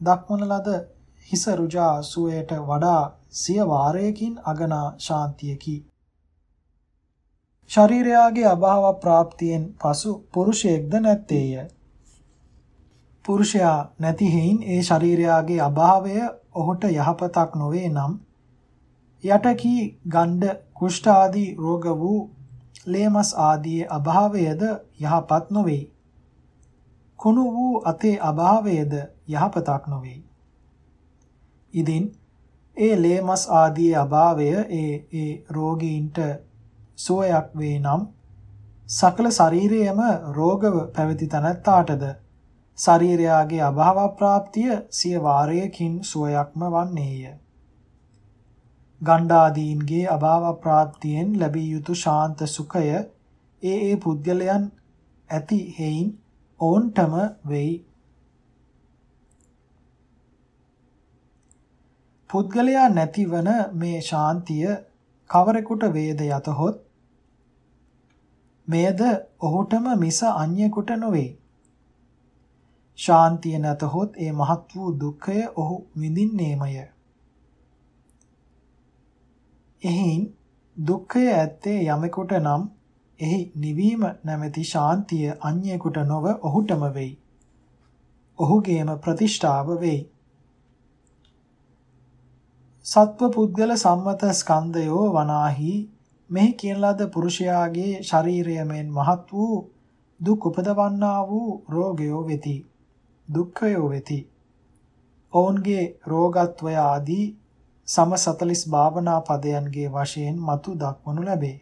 දක්වන ලද හිස රුජා සුවයට වඩා සිය වාරයකින් අගනා ශාන්තියකි. ශරීරයාගේ අභාව ප්‍රාප්තියෙන් පසු පුරුෂයෙක්ද නැත්තේය. පුරුෂයා නැති හේයින් ඒ ශරීරයාගේ අභාවය ඔහුට යහපතක් නොවේ නම් යටකී ගණ්ඩ කුෂ්ඨ ආදී රෝග වූ ලේමස් ආදී අභාවයද යහපත් නොවේ. කුණු වූ අතේ අභාවයද යහපතක් නොවේ. ඉදින් ඒ ලේමස් ආදී අභාවය ඒ ඒ රෝගීන්ට සුවයක් වේ නම් සකල ශරීරයේම රෝගව පැවති තනත්තාටද ශරීරයාගේ අභාව ප්‍රාප්තිය සිය වාරයකින් සුවයක්ම වන්නේය. ගණ්ඩාදීන්ගේ අභාව ප්‍රාප්තියෙන් ලැබිය යුතු ශාන්ත සුඛය ඒ ඒ පුද්ගලයන් ඇති හේයින් ඔවුන්ටම වෙයි. පුද්ගලයා නැතිවන මේ ශාන්තිය කවරෙකුට වේද යතහොත් මෙයද ඔහුටම මිස අන්‍යකුට නොවේ. ශාන්තිය නැතහොත් ඒ මහත් වූ දුක්ඛය ඔහු විඳින්නේමය. එහින් දුක්ඛය ඇත්තේ යමෙකුට නම් එහි නිවීම නැමැති ශාන්තිය අන්‍යයෙකුට නොව ඔහුටම වෙයි. ඔහුගේම ප්‍රතිෂ්ඨාව වෙයි. සත්ව පුද්ගල සම්මත ස්කන්ධයෝ වනාහි මෙහි කියන ලද පුරුෂයාගේ ශරීරය මෙන් මහත් වූ දුක් උපදවන්නා වූ රෝගයෝ වෙති. දුක්ඛයෝ වෙති. ඔවුන්ගේ රෝගත්වය ආදී සම 40 භාවනා පදයන්ගේ වශයෙන් මතු දක්වනු ලැබේ.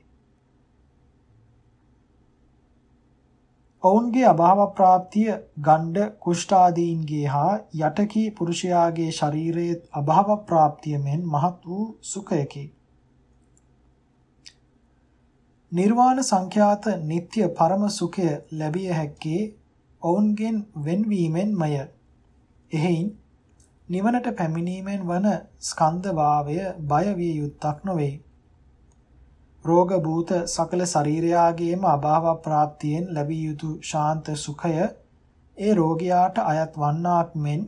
ඔවුන්ගේ අභාව ප්‍රාප්තිය ගණ්ඩ කුෂ්ඨාදීන්ගේ හා යටකී පුරුෂයාගේ ශරීරයේ අභාව ප්‍රාප්තිය මෙන් මහත් වූ සුඛයකි. නිර්වාණ සංඛ්‍යාත නিত্য පරම සුඛය ලැබිය හැක්කේ ඔවුන්ගෙන් වෙන්වීමෙන්මය. එහෙයින් නිවනට පැමිණීමෙන් වන ස්කන්ධ වාවය බය විය යුත්තක් නොවේ. රෝග භූත සකල ශරීරයාගේම අභාව ප්‍රාප්තියෙන් ලැබිය යුතු ශාන්ත සුඛය ඒ රෝගියාට අයත් වන්නාක් මෙන්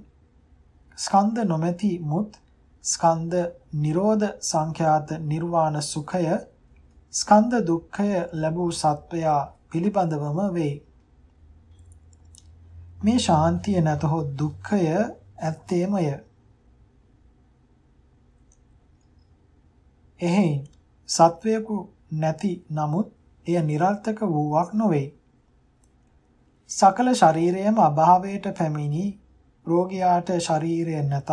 ස්කන්ධ නොමැති මුත් ස්කන්ධ නිරෝධ සංඛ්‍යාත නිර්වාණ සුඛය ස්කන්ධ දුක්ඛය ලැබූ සත්වයා පිළිබඳවම වේ. මේ ශාන්තිය නැතහොත් දුක්ඛය ඇත්තේමය. එහෙයි සත්වයකු නැති නමුත් එය નિરර්ථක වූවක් නොවේ. සකල ශරීරයම අභාවයට පැමිණි රෝගියාට ශරීරය නැතත්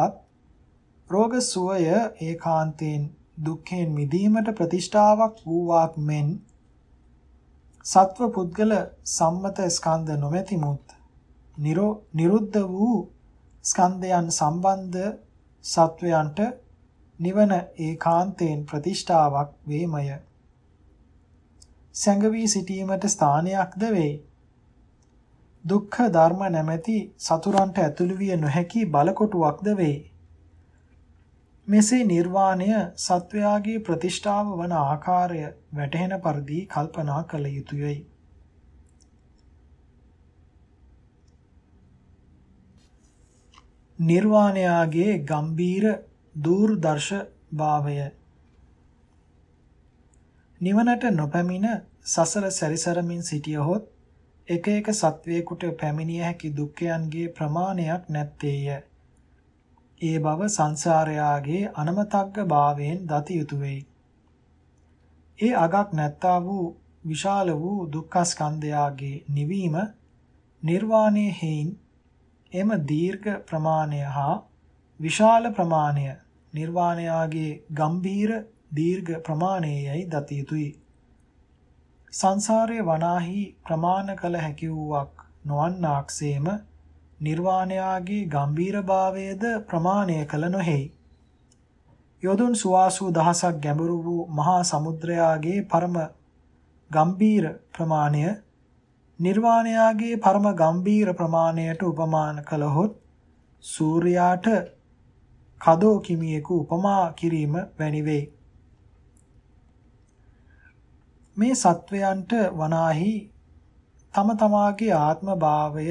රෝග සුවය ඒකාන්තයෙන් දුක්ඛෙන් මිදීමට ප්‍රතිෂ්ඨාවක් වූවක් මෙන් සත්ව පුද්ගල සම්මත ස්කන්ධ නොමැති මුත් නිරුද්ධ වූ ස්කන්ධයන් සම්බන්ධ සත්වයන්ට නිවන ඒකාන්තයෙන් ප්‍රතිෂ්ඨාවක් වේමය. සැඟවී සිටීමට ස්ථානයක්ද වේ. දුක්ඛ ධර්ම නැමැති සතුරන්ට ඇතුළු විය නොහැකි බලකොටුවක්ද වේ. මෙසේ නිර්වාණය සත්වයාගේ ප්‍රතිෂ්ඨාව වන ආකාරය වැටහෙන පරිදි කල්පනා කළ යුතුයයි. නිර්වාණයාගේ ගම්බීර දූර්දර්ශ භාවය නිවනට නොපැමිණ සසර සැරිසරමින් සිටියහොත් එක එක සත්වයකට පැමිණිය හැකි දුක්ඛයන්ගේ ප්‍රමාණයක් නැත්තේය. ඒ බව සංසාරයාගේ අනමතග්ග භාවයෙන් දති යුතුය වෙයි. ඒ අගක් නැත්තා වූ විශාල වූ දුක්ඛ ස්කන්ධයාගේ නිවීම නිර්වාණයේ හේයින් එම දීර්ඝ ප්‍රමාණය හා විශාල ප්‍රමාණය නිර්වාණයාගේ ගම්භීර දීර්ඝ ප්‍රමාණයයි දත යුතුය. සංසාරයේ වනාහි ප්‍රමාණ කළ හැකි වූවක් නොවන්නාක්සේම නිර්වාණයාගේ ගම්භීර භාවයේද ප්‍රමාණය කළ නොහේයි. යොදුන් සුවාසු දහසක් ගැඹුරු වූ මහා සමුද්‍රයාගේ පරම ගම්භීර ප්‍රමාණය නිර්වාණයාගේ පරම ගම්බීර ප්‍රමාණයට උපමාන කළහොත් සූර්යාට කදෝ කිමියෙකු උපමා කිරීම වැනි වේ. මේ සත්වයන්ට වනාහි තම තමාගේ ආත්ම භාවය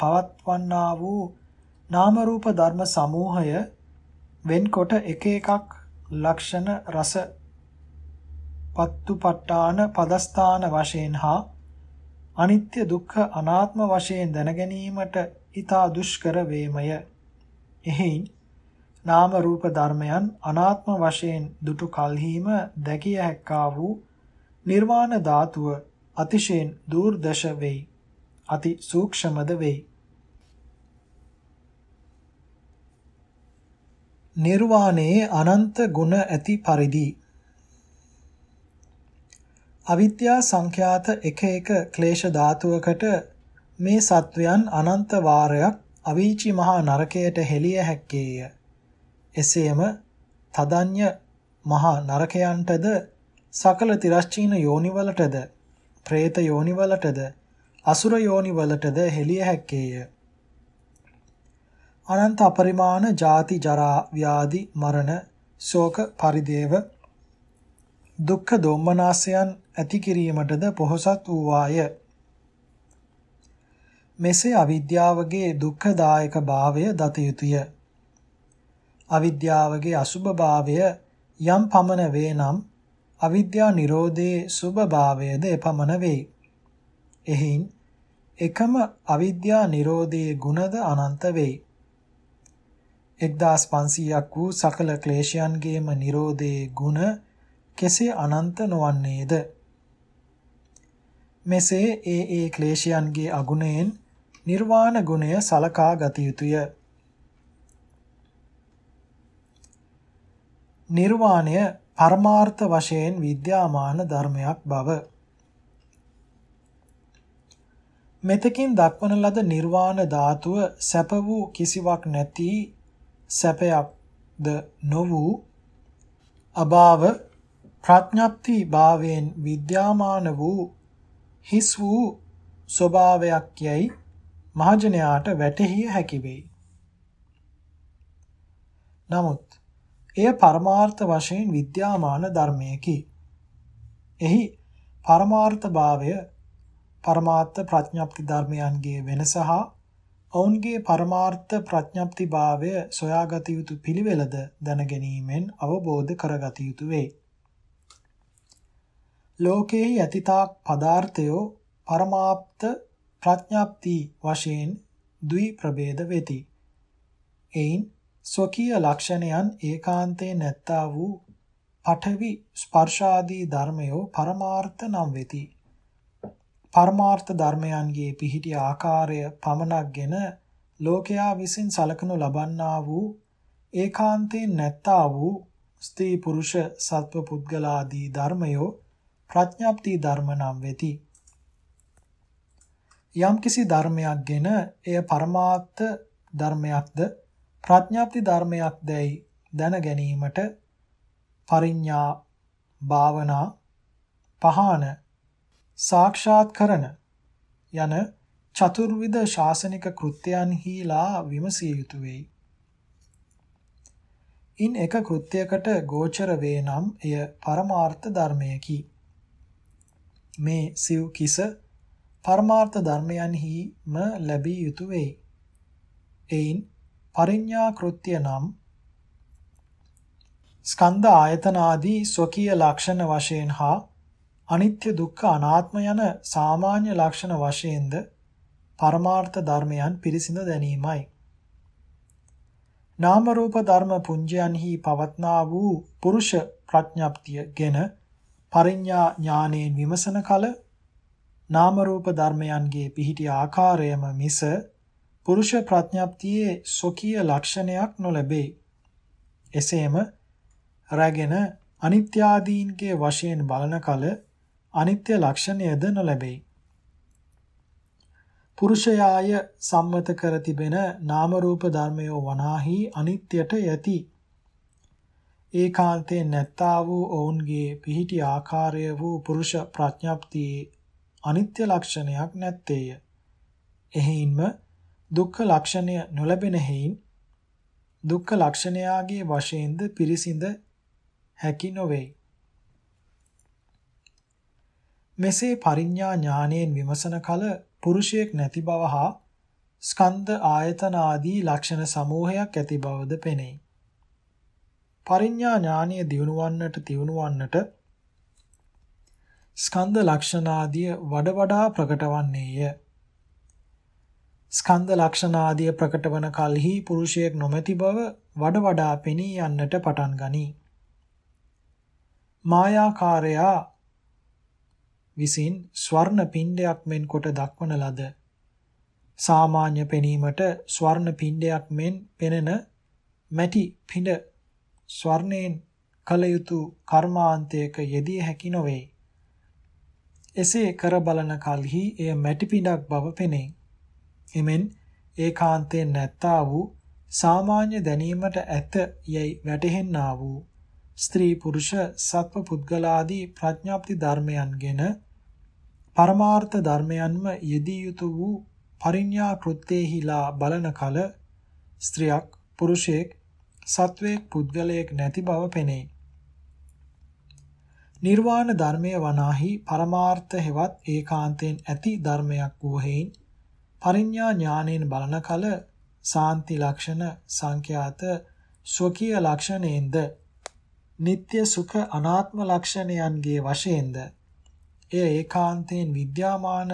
පවත්වන්නා වූ නාම රූප ධර්ම සමූහය වෙන්කොට එක එකක් ලක්ෂණ රස පත්තුපට්ඨාන පදස්ථාන වශයෙන් හා අනිත්‍ය දුක්ඛ අනාත්ම වශයෙන් දැනගැනීමට ඊතා දුෂ්කර වේමය. එහෙයින් නාම රූප ධර්මයන් අනාත්ම වශයෙන් දුටු කල්හිම දැකිය හැක්කා වූ නිර්වාණ ධාතුව අතිශයින් දූර්දශ වෙයි. අති සූක්ෂමද වෙයි. නිර්වාණයේ අනන්ත ගුණ ඇති පරිදි අවිද්‍යා සංඛ්‍යාත එක එක ක්ලේශ ධාතුවකට මේ සත්වයන් අනන්ත වාරයක් අවීචි මහා නරකයට හෙළිය හැක්කේය. එසේම තදඤ්‍ය මහා නරකයන්ටද සකල තිරස්චීන යෝනිවලටද പ്രേත යෝනිවලටද අසුර යෝනි වලටද හෙළිය හැක්කේය. අනන්ත අපරිමාණ ජාති ජරා ව්‍යාධි මරණ ශෝක පරිදේව දුක්ඛ දෝමනාසයන් ඇති කිරීමටද පොහොසත් වූවාය. මෙසේ අවිද්‍යාවගේ දුක්ඛදායක භාවය දත යුතුය. අවිද්‍යාවගේ අසුභ භාවය යම් පමණ වේ නම් අවිද්‍යා නිරෝධයේ සුභ භාවයද එපමණ වෙයි. එහින් එකම අවිද්‍යා නිරෝධයේ ගුණද අනන්ත වෙයි. 1500ක් වූ සකල ක්ලේශයන්ගේම නිරෝධයේ ගුණ කෙසේ අනන්ත නොවන්නේද? මෙසේ ඒ ඒ ක්ලේශයන්ගේ අගුණයෙන් නිර්වාණ ගුණය සලකා ගත යුතුය. නිර්වාණය පරමාර්ථ වශයෙන් විද්‍යාමාන ධර්මයක් බව මෙතකින් දක්වන ලද නිර්වාණ ධාතුව සැප වූ කිසිවක් නැති සැපයක්ද නො වූ අභාව ප්‍රඥප්ති භාවයෙන් විද්‍යාමාන වූ හිස් වූ ස්වභාවයක් යයි මහජනයාට වැටහිය හැකි වෙයි. නමුත් එය පරමාර්ථ වශයෙන් විද්‍යාමාන ධර්මයකි. එහි පරමාර්ථ භාවය පරමාර්ථ ප්‍රඥප්ති ධර්මයන්ගේ වෙනස හා ඔවුන්ගේ පරමාර්ථ ප්‍රඥප්ති භාවය සොයාගත යුතු පිළිවෙලද දැනගැනීමෙන් අවබෝධ කරගත යුතු වේ. ලෝකයේ යතිතාක් පදාර්ථයෝ පරමාප්ත ප්‍රඥාප්ති වශයෙන් ද්වි ප්‍රභේද වෙති. එයින් ස්වකීය ලක්ෂණයන් ඒකාන්තේ නැත්තා වූ පඨවි ස්පර්ශාදී ධර්මයෝ පරමාර්ථ නම් වෙති. පරමාර්ථ ධර්මයන්ගේ පිහිටි ආකාරය පමණක්ගෙන ලෝකයා විසින් සලකනු ලබන්නා වූ ඒකාන්තයෙන් නැත්තා වූ ස්ත්‍රී පුරුෂ සත්ව පුද්ගලාදී ධර්මයෝ ප්‍රඥාප්ති ධර්ම නම් වෙති. යම්කිසි ධර්මයක් ගෙන එය පරමාර්ථ ධර්මයක්ද ප්‍රඥාප්ති ධර්මයක්දයි දැන ගැනීමට පරිඥා භාවනා පහන සාක්ෂාත් කරන යන චතුර්විධ ශාසනික කෘත්‍යයන්හිලා විමසිය යුතුය වෙයි. ඉන් එක කෘත්‍යයකට ගෝචර වේ නම් එය පරමාර්ථ ධර්මයකි. මේ සිව් කිස පරමාර්ථ ධර්මයන්හිම ලැබිය යුතු වෙයි. එයින් පරිඥා කෘත්‍ය නම් ස්කන්ධ ආයතන ආදී ස්වකීය ලක්ෂණ වශයෙන් හා අනිත්‍ය දුක්ඛ අනාත්ම යන සාමාන්‍ය ලක්ෂණ වශයෙන්ද පරමාර්ථ ධර්මයන් පිරිසිඳ දැනීමයි. නාම රූප ධර්ම පුඤ්ජයන්හි පවත්නා වූ පුරුෂ ප්‍රඥප්තියගෙන පරිඥා ඥානයෙන් විමසන කල නාම රූප ධර්මයන්ගේ පිහිටි ආකාරයම මිස පුරුෂ ප්‍රඥප්තියේ සොකීය ලක්ෂණයක් නොලැබේ. එසේම රැගෙන අනිත්‍ය ආදීන්ගේ වශයෙන් බලන කල අනිත්‍ය ලක්ෂණයද නොලැබේ. පුරුෂයාය සම්මත කර තිබෙන නාම රූප ධර්මයෝ වනාහි අනිත්‍යට යති. ඒකාන්තයෙන් නැත්තා වූ ඔවුන්ගේ පිහිටි ආකාරය වූ පුරුෂ ප්‍රඥප්තියේ අනිත්‍ය ලක්ෂණයක් නැත්තේය. එහෙයින්ම දුක්ඛ ලක්ෂණය නොලැබෙන හේයින් දුක්ඛ ලක්ෂණයාගේ වශයෙන්ද පිරිසිඳ හැකි නොවේ. මෙසේ පරිඥා ඥානයෙන් විමසන කල පුරුෂයෙක් නැති බව හා ස්කන්ධ ආයතන ආදී ලක්ෂණ සමූහයක් ඇති බවද පෙනේ. පරිඥා ඥානීය දියුණුවන්නට තියුණුවන්නට ස්කන්ධ ලක්ෂණාදිය වඩ වඩා ප්‍රකටවන්නේය. ස්කන්ධ ලක්ෂණාදිය ප්‍රකටවන කලෙහි පුරුෂයෙක් නොමැති බව වඩ වඩා පෙනී යන්නට පටන් ගනී. මායාකාරයා විසින් ස්වර්ණ පිණ්ඩයක් මෙන් කොට දක්වන ලද සාමාන්‍ය පෙනීමට ස්වර්ණ පිණ්ඩයක් මෙන් පෙනෙන මැටි පිඬ ස්වර්ණයෙන් කල යුතු කර්මාන්තයක යෙදිය හැකි නොවේ. එසේ කර බලන කලෙහි එය මැටි පිඬක් බව පෙනේ. එමෙන් ඒකාන්තයෙන් නැත්තා වූ සාමාන්‍ය දැනීමට ඇත යයි වැටහෙන්නා වූ ස්ත්‍රී පුරුෂ සත්ව පුද්ගලාදී ප්‍රඥාප්ති ධර්මයන්ගෙන පරමාර්ථ ධර්මයන්ම යෙදී යුතු වූ පරිඤ්ඤා කෘත්‍යේහිලා බලන කල ස්ත්‍රියක් පුරුෂයෙක් සත්වයක් පුද්ගලයෙක් නැති බව පෙනේ. නිර්වාණ ධර්මය වනාහි පරමාර්ථ හෙවත් ඒකාන්තයෙන් ඇති ධර්මයක් වූ හේයින් පරිඤ්ඤා ඥාණයෙන් බලන කල සාන්ති ලක්ෂණ සංඛ්‍යාත ස්වකීය ලක්ෂණයෙන්ද නিত্য සුඛ අනාත්ම ලක්ෂණයන්ගේ වශයෙන්ද එය ඒකාන්තයෙන් විද්‍යාමාන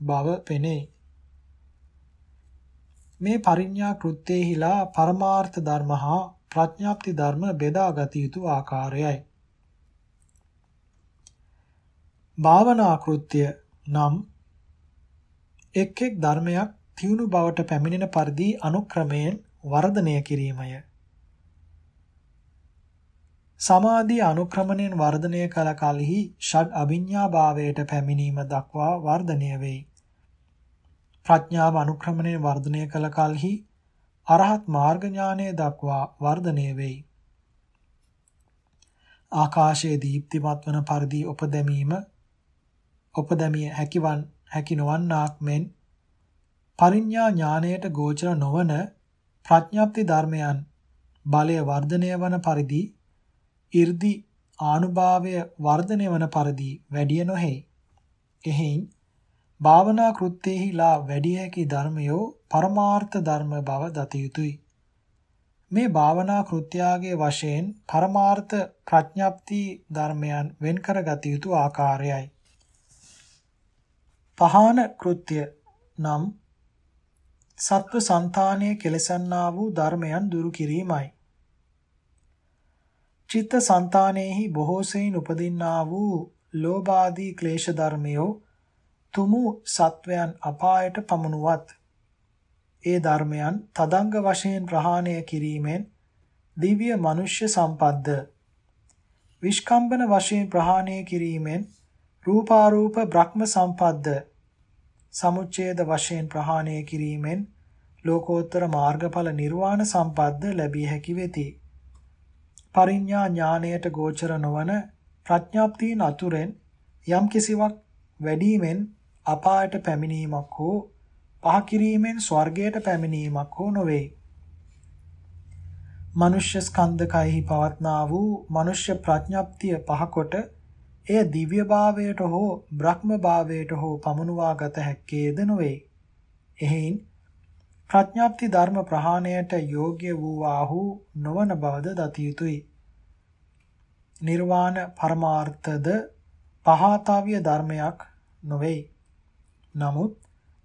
බව පෙනේ. මේ පරිඥා කෘත්‍යේහිලා පරමාර්ථ ධර්ම හා ප්‍රඥාප්ති ධර්ම බෙදාගත යුතු ආකාරයයි. භාවනා කෘත්‍ය නම් එක් එක් ධර්මයක් තියුණු බවට පැමිණෙන පරිදි අනුක්‍රමයෙන් වර්ධනය කිරීමය. සමාධිය අනුක්‍රමණයෙන් වර්ධනය කළ කලෙහි ෂඩ් අභිඥා භාවයට පැමිණීම දක්වා වර්ධනය වෙයි. ප්‍රඥාව අනුක්‍රමණයෙන් වර්ධනය කළ කලෙහි අරහත් මාර්ග ඥානය දක්වා වර්ධනය වෙයි. ආකාශයේ දීප්තිමත් වන පරිදි උපදැමීම උපදැමිය හැකිවන් හැකි නොවන්නාක් මෙන් පරිඥා ඥානයට ගෝචර නොවන ප්‍රඥාප්ති ධර්මයන් බලය වර්ධනය වන පරිදි 이르දි ආනුභාවය වර්ධනය වන පරිදි වැඩිය නොහේ. එහෙයින් භාවනා කෘත්‍යෙහිලා වැඩි හැකි ධර්මයෝ පරමාර්ථ ධර්ම බව දත යුතුය. මේ භාවනා කෘත්‍යාගේ වශයෙන් පරමාර්ථ ප්‍රඥප්ති ධර්මයන් වෙන් කරගත යුතු ආකාරයයි. පහාන කෘත්‍ය නම් සත්ව సంతානයේ කෙලසන්නා වූ ධර්මයන් දුරු කිරීමයි. චිත්ත సంతානෙහි බොහෝසෙයින් උපදින්නා වූ ලෝභාදී ක්ලේශ ධර්මයෝ තුමු සත්වයන් අපායට පමුණුවත් ඒ ධර්මයන් තදංග වශයෙන් ප්‍රහාණය කිරීමෙන් දිව්‍ය මනුෂ්‍ය සම්පද්ද විස්කම්බන වශයෙන් ප්‍රහාණය කිරීමෙන් රූපාරූප බ්‍රහ්ම සම්පද්ද සමුච්ඡේද වශයෙන් ප්‍රහාණය කිරීමෙන් ලෝකෝත්තර මාර්ගඵල නිර්වාණ සම්පද්ද ලැබිය හැකි වෙති. පරිඥා ඥාණයට ගෝචර නොවන ප්‍රඥාප්තියන් අතුරෙන් යම් කිසිවක් වැඩිමෙන් අපායට පැමිණීමක් හෝ පහ කිරීමෙන් ස්වර්ගයට පැමිණීමක් හෝ නොවේ. මනුෂ්‍ය ස්කන්ධකයෙහි පවත්නා වූ මනුෂ්‍ය ප්‍රඥාප්තිය පහකොට එය දිව්‍ය භාවයට හෝ බ්‍රහ්ම භාවයට හෝ පමුණුවා ගත හැක්කේද නොවේ. එහෙයින් ප්‍රඥාප්ති ධර්ම ප්‍රහාණයට යෝග්‍ය වූවාහු නොවන බවද දත යුතුය. නිර්වාණ පරමාර්ථද පහතාවිය ධර්මයක් නොවේ. නමුත්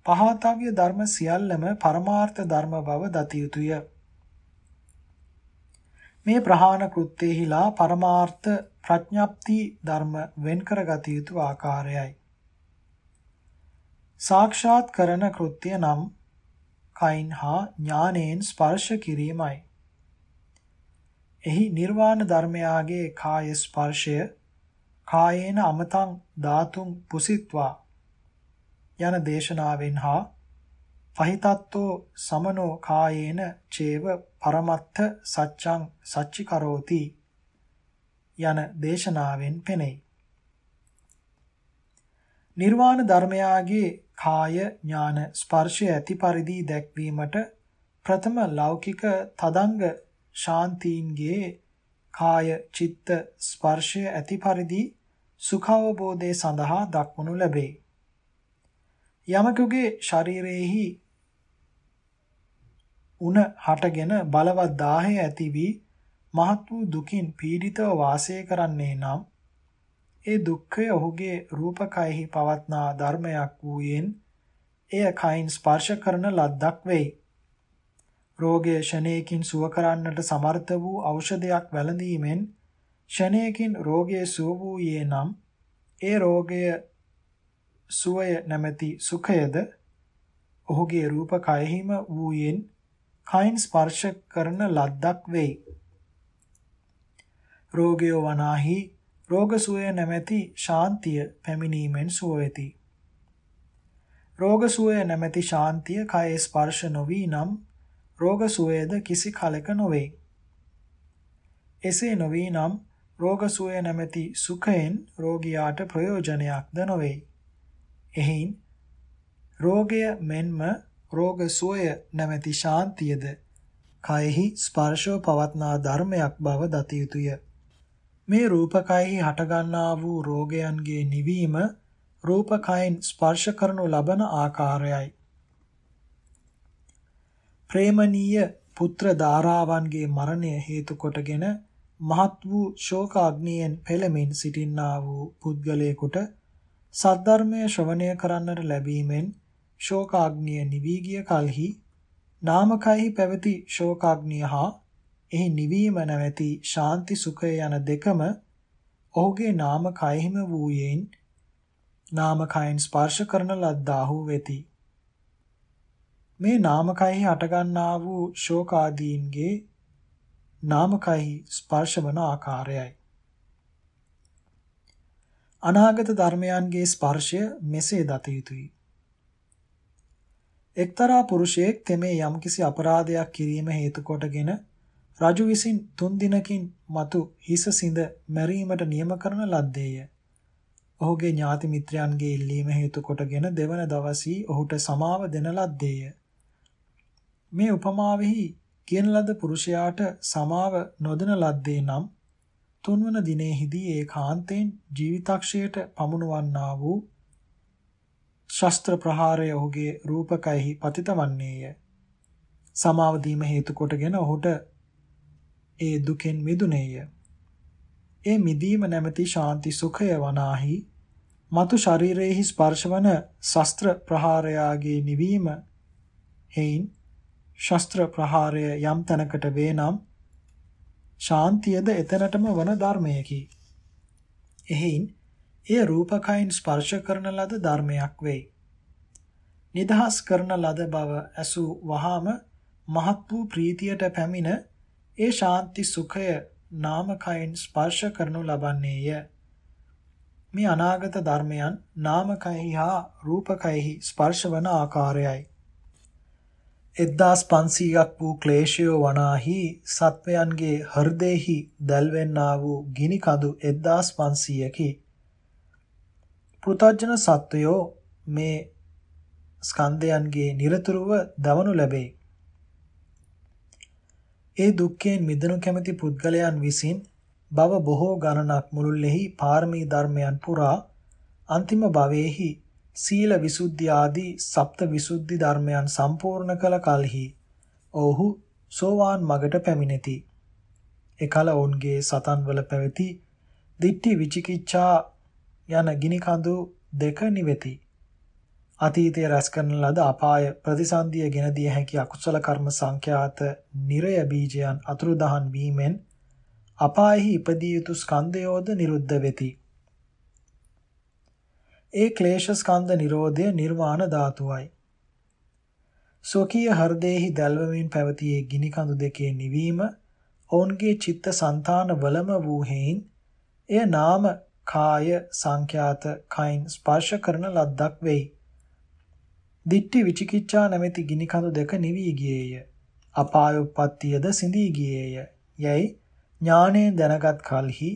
පහතාවිය ධර්ම සියල්ලම පරමාර්ථ ධර්ම බව දත යුතුය. මේ ප්‍රහාණ කෘත්‍යෙහිලා පරමාර්ථ ප්‍රඥප්ති ධර්ම වෙන් කරගත යුතු ආකාරයයි. සාක්ෂාත් කරන කෘත්‍ය නම් කයින් හා ඥානයෙන් ස්පර්ශ කිරීමයි. එහි නිර්වාණ ධර්මයාගේ කාය ස්පර්ශය කායේන අමතං ධාතුන් පුසිත්වා යන දේශනාවෙන් හා පහිතත්තෝ සමනෝ කායේන චේව පරමත්ථ සච්ඡං සච්චිකරෝති යන දේශනාවෙන් පෙනෙයි. නිර්වාණ ධර්මයාගේ කාය ඥාන ස්පර්ශය ඇති පරිදි දැක්වීමට ප්‍රථම ලෞකික තදංග ශාන්තීන්ගේ කාය චිත්ත ස්පර්ශය ඇති පරිදි සුඛාවබෝධය සඳහා දක්වනු ලැබේ. යමකුගේ ශරීරයේහි උණ හටගෙන බලවත් දාහය ඇති වී මහත් වූ දුකින් පීඩිතව වාසය කරන්නේ නම් ඒ දුක්ඛය ඔහුගේ රූපකයෙහි පවත්නා ධර්මයක් වූයෙන් එය කයින් ස්පර්ශ කරන ලද්දක් වෙයි. රෝගය ෂණයකින් සුව කරන්නට සමර්ථ වූ ඖෂධයක් වැළඳීමෙන් ෂණයකින් රෝගය සුව වූයේ නම් ඒ රෝගය සුවය නැමැති සුඛයද ඔහුගේ රූප කයෙහිම වූයෙන් කයින් ස්පර්ශ කරන ලද්දක් වෙයි. රෝගය වනාහි රෝග සුවය නැමැති ශාන්තිය පැමිණීමෙන් සුව වෙති. රෝග සුවය නැමැති ශාන්තිය කයේ ස්පර්ශ නොවි නම් රෝග සුවයද කිසි කලක නොවේ. එසේ නොවි නම් රෝග සුවය නැමැති සුඛයෙන් රෝගියාට ප්‍රයෝජනයක්ද නොවේ. එහින් රෝගය මෙන්ම රෝග සුවය නැමැති ශාන්තියද කයෙහි ස්පර්ශව පවත්නා ධර්මයක් බව දත යුතුය. මේ රූපකයෙහි හටගන්නා වූ රෝගයන්ගේ නිවීම රූපකයෙන් ස්පර්ශ කරනු ලබන ආකාරයයි. ප්‍රේමනීය පුත්‍ර ධාරාවන්ගේ මරණය හේතු කොටගෙන මහත් වූ ශෝක අග්නියෙන් පෙළමින් සිටින්නා වූ පුද්ගලයෙකුට සද්ධර්මය ශ්‍රවණය කරන්නට ලැබීමෙන් ශෝකාග්නිය නිවී ගිය කලෙහි නාමකයෙහි පැවති ශෝකාග්නිය හා එහි නිවීම නැවැති ශාන්ති සුඛය යන දෙකම ඔහුගේ නාමකයෙහිම වූයෙන් නාමකයෙන් ස්පර්ශ කරන ලද්දාහු වෙති. මේ නාමකයෙහි හටගන්නා වූ ශෝකාදීන්ගේ නාමකයෙහි ස්පර්ශවන ආකාරයයි. අනාගත ධර්මයන්ගේ ස්පර්ශය මෙසේ දත යුතුය. එක්තරා පුරුෂයෙක් තෙමේ යම්කිසි අපරාධයක් කිරීම හේතු කොටගෙන රජු විසින් තුන් දිනකින් මතු හිස සිඳ මැරීමට නියම කරන ලද්දේය. ඔහුගේ ඥාති මිත්‍රයන්ගේ ඉල්ලීම හේතු කොටගෙන දෙවන දවසී ඔහුට සමාව දෙන ලද්දේය. මේ උපමාවෙහි කියන ලද පුරුෂයාට සමාව නොදෙන ලද්දේ නම් තුන්වන දිනෙහිදී ඒකාන්තයෙන් ජීවිතක්ෂයට පමුණවන්නා වූ ශස්ත්‍ර ප්‍රහාරය ඔහුගේ රූපකයෙහි පතිත වන්නේය. සමාව දීම හේතු කොටගෙන ඔහුට ඒ දුකෙන් මිදුනේය. ඒ මිදීම නැමැති ශාන්ති සුඛය වනාහි මතු ශරීරයේහි ස්පර්ශවන ශස්ත්‍ර ප්‍රහාරයාගේ නිවීම හේයින් ශස්ත්‍ර ප්‍රහාරය යම් තැනකට වේනම් ශාන්තියද එතනටම වන ධර්මයකි. එහෙයින් එය රූපකයින් ස්පර්ශ කරන ලද ධර්මයක් වෙයි. නිදහස් කරන ලද බව ඇසු වහාම මහත් වූ ප්‍රීතියට පැමිණ ඒ ශාන්ති සුඛය නාමකයින් ස්පර්ශ කරනු ලබන්නේය. මේ අනාගත ධර්මයන් නාමකයෙහි හා රූපකයෙහි ස්පර්ශ වන ආකාරයයි. 1500ක් වූ ක්ලේශයෝ වනාහි සත්වයන්ගේ හෘදෙහි දැල්වෙන්නා වූ ගිනි කඳු 1500කි. පෘථජන සත්වයෝ මේ ස්කන්ධයන්ගේ নিরතුරුව දවනු ලැබේ. ඒ දුක්ඛයෙන් මිදෙනු කැමැති පුද්ගලයන් විසින් භව බොහෝ ගණනක් මුළුල්ලෙහි පාරමී ධර්මයන් පුරා අන්තිම භවයේහි සීල විසුද්ධි ආදී සප්ත විසුද්ධි ධර්මයන් සම්පූර්ණ කළ කලෙහි ඔහු සෝවාන් මගට පැමිණෙති. එකල ඔවුන්ගේ සතන් වල පැවති දිට්ඨි විචිකිච්ඡා යන ගිනි කඳු දෙක නිවෙති. අතීතයේ රැස් කරන ලද අපාය ප්‍රතිසන්දිය ගෙන දිය හැකි අකුසල කර්ම සංඛ්‍යාත නිරය බීජයන් අතුරුදහන් වීමෙන් අපායෙහි ඉපදිය යුතු ස්කන්ධයෝද නිරුද්ධ වෙති. ඒ ක්ලේශ ස්කන්ධ නිරෝධය නිර්වාණ ධාතුවයි. සෝකීය හෘදේහි දැල්වමින් පැවතියේ ගිනි කඳු දෙකේ නිවීම ඔවුන්ගේ චිත්ත સંතාන වලම වූ හේයින් එය නාම කාය සංඛ්‍යාත කයින් ස්පර්ශ කරන ලද්දක් වෙයි. දිට්ඨි විචිකිච්ඡා නැමැති ගිනි කඳු දෙක නිවි ගියේය. අපායෝප්පත්තියද සිඳී ගියේය. යයි ඥාණයෙන් දැනගත් කලෙහි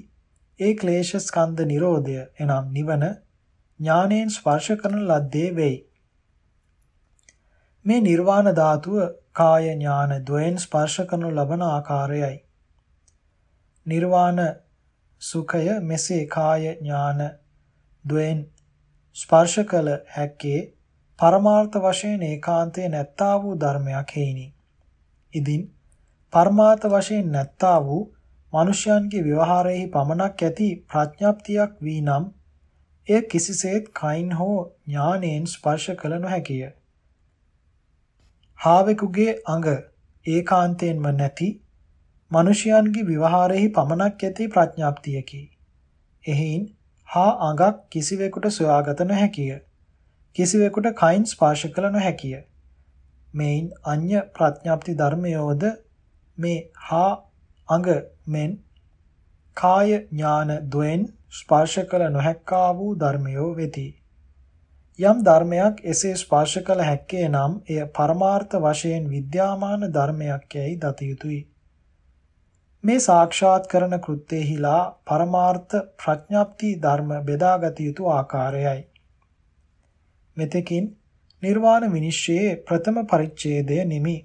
ඒ ක්ලේශ ස්කන්ධ නිරෝධය එනම් නිවන ඥාණයෙන් ස්පර්ශ කරන ලද්දේ වෙයි. මේ නිර්වාණ ධාතුව කාය ඥාන ද්වයෙන් ස්පර්ශ කරනු ලබන ආකාරයයි. නිර්වාණ සුඛය මෙසේ කාය ඥාන ද්වෙන් ස්පර්ශ කළ හැක්කේ පරමාර්ථ වශයෙන් ඒකාන්තයේ නැත්තා වූ ධර්මයක් හේිනි. ඉදින් පරමාර්ථ වශයෙන් නැත්තා වූ මිනිසයන්ගේ ව්‍යවහාරයේ පමණක් ඇති ප්‍රඥාප්තියක් වී නම් එය කිසිසේත් කයින් හෝ ඥානයෙන් ස්පර්ශ කළ නොහැකිය. හාවෙකුගේ අඟ ඒකාන්තයෙන්ම නැති මිනිසයන්ගේ විවහාරෙහි පමණක් ඇති ප්‍රඥාප්තියකි. එහින් හා අඟක් කිසිවෙකුට සොයාගත නොහැකිය. කිසිවෙකුට කයින් ස්පර්ශ කළ නොහැකිය. මේන් අඤ්‍ය ප්‍රඥාප්ති ධර්මයෝද මේ හා අඟ මෙන් කාය ඥාන ද්වෙන් ස්පර්ශ කළ නොහැක්කා වූ ධර්මයෝ වෙති. යම් ධර්මයක් එසේ ස්පර්ශ කළ හැක්කේ නම් එය පරමාර්ථ වශයෙන් විද්‍යාමාන ධර්මයක් යයි දත යුතුය. මේ සාක්ෂාත් කරන කෘත්‍යෙහිලා පරමාර්ථ ප්‍රඥාප්ති ධර්ම බෙදාගත යුතු ආකාරයයි. මෙතකින් නිර්වාණ විනිශ්චයේ ප්‍රථම පරිච්ඡේදය නිමි.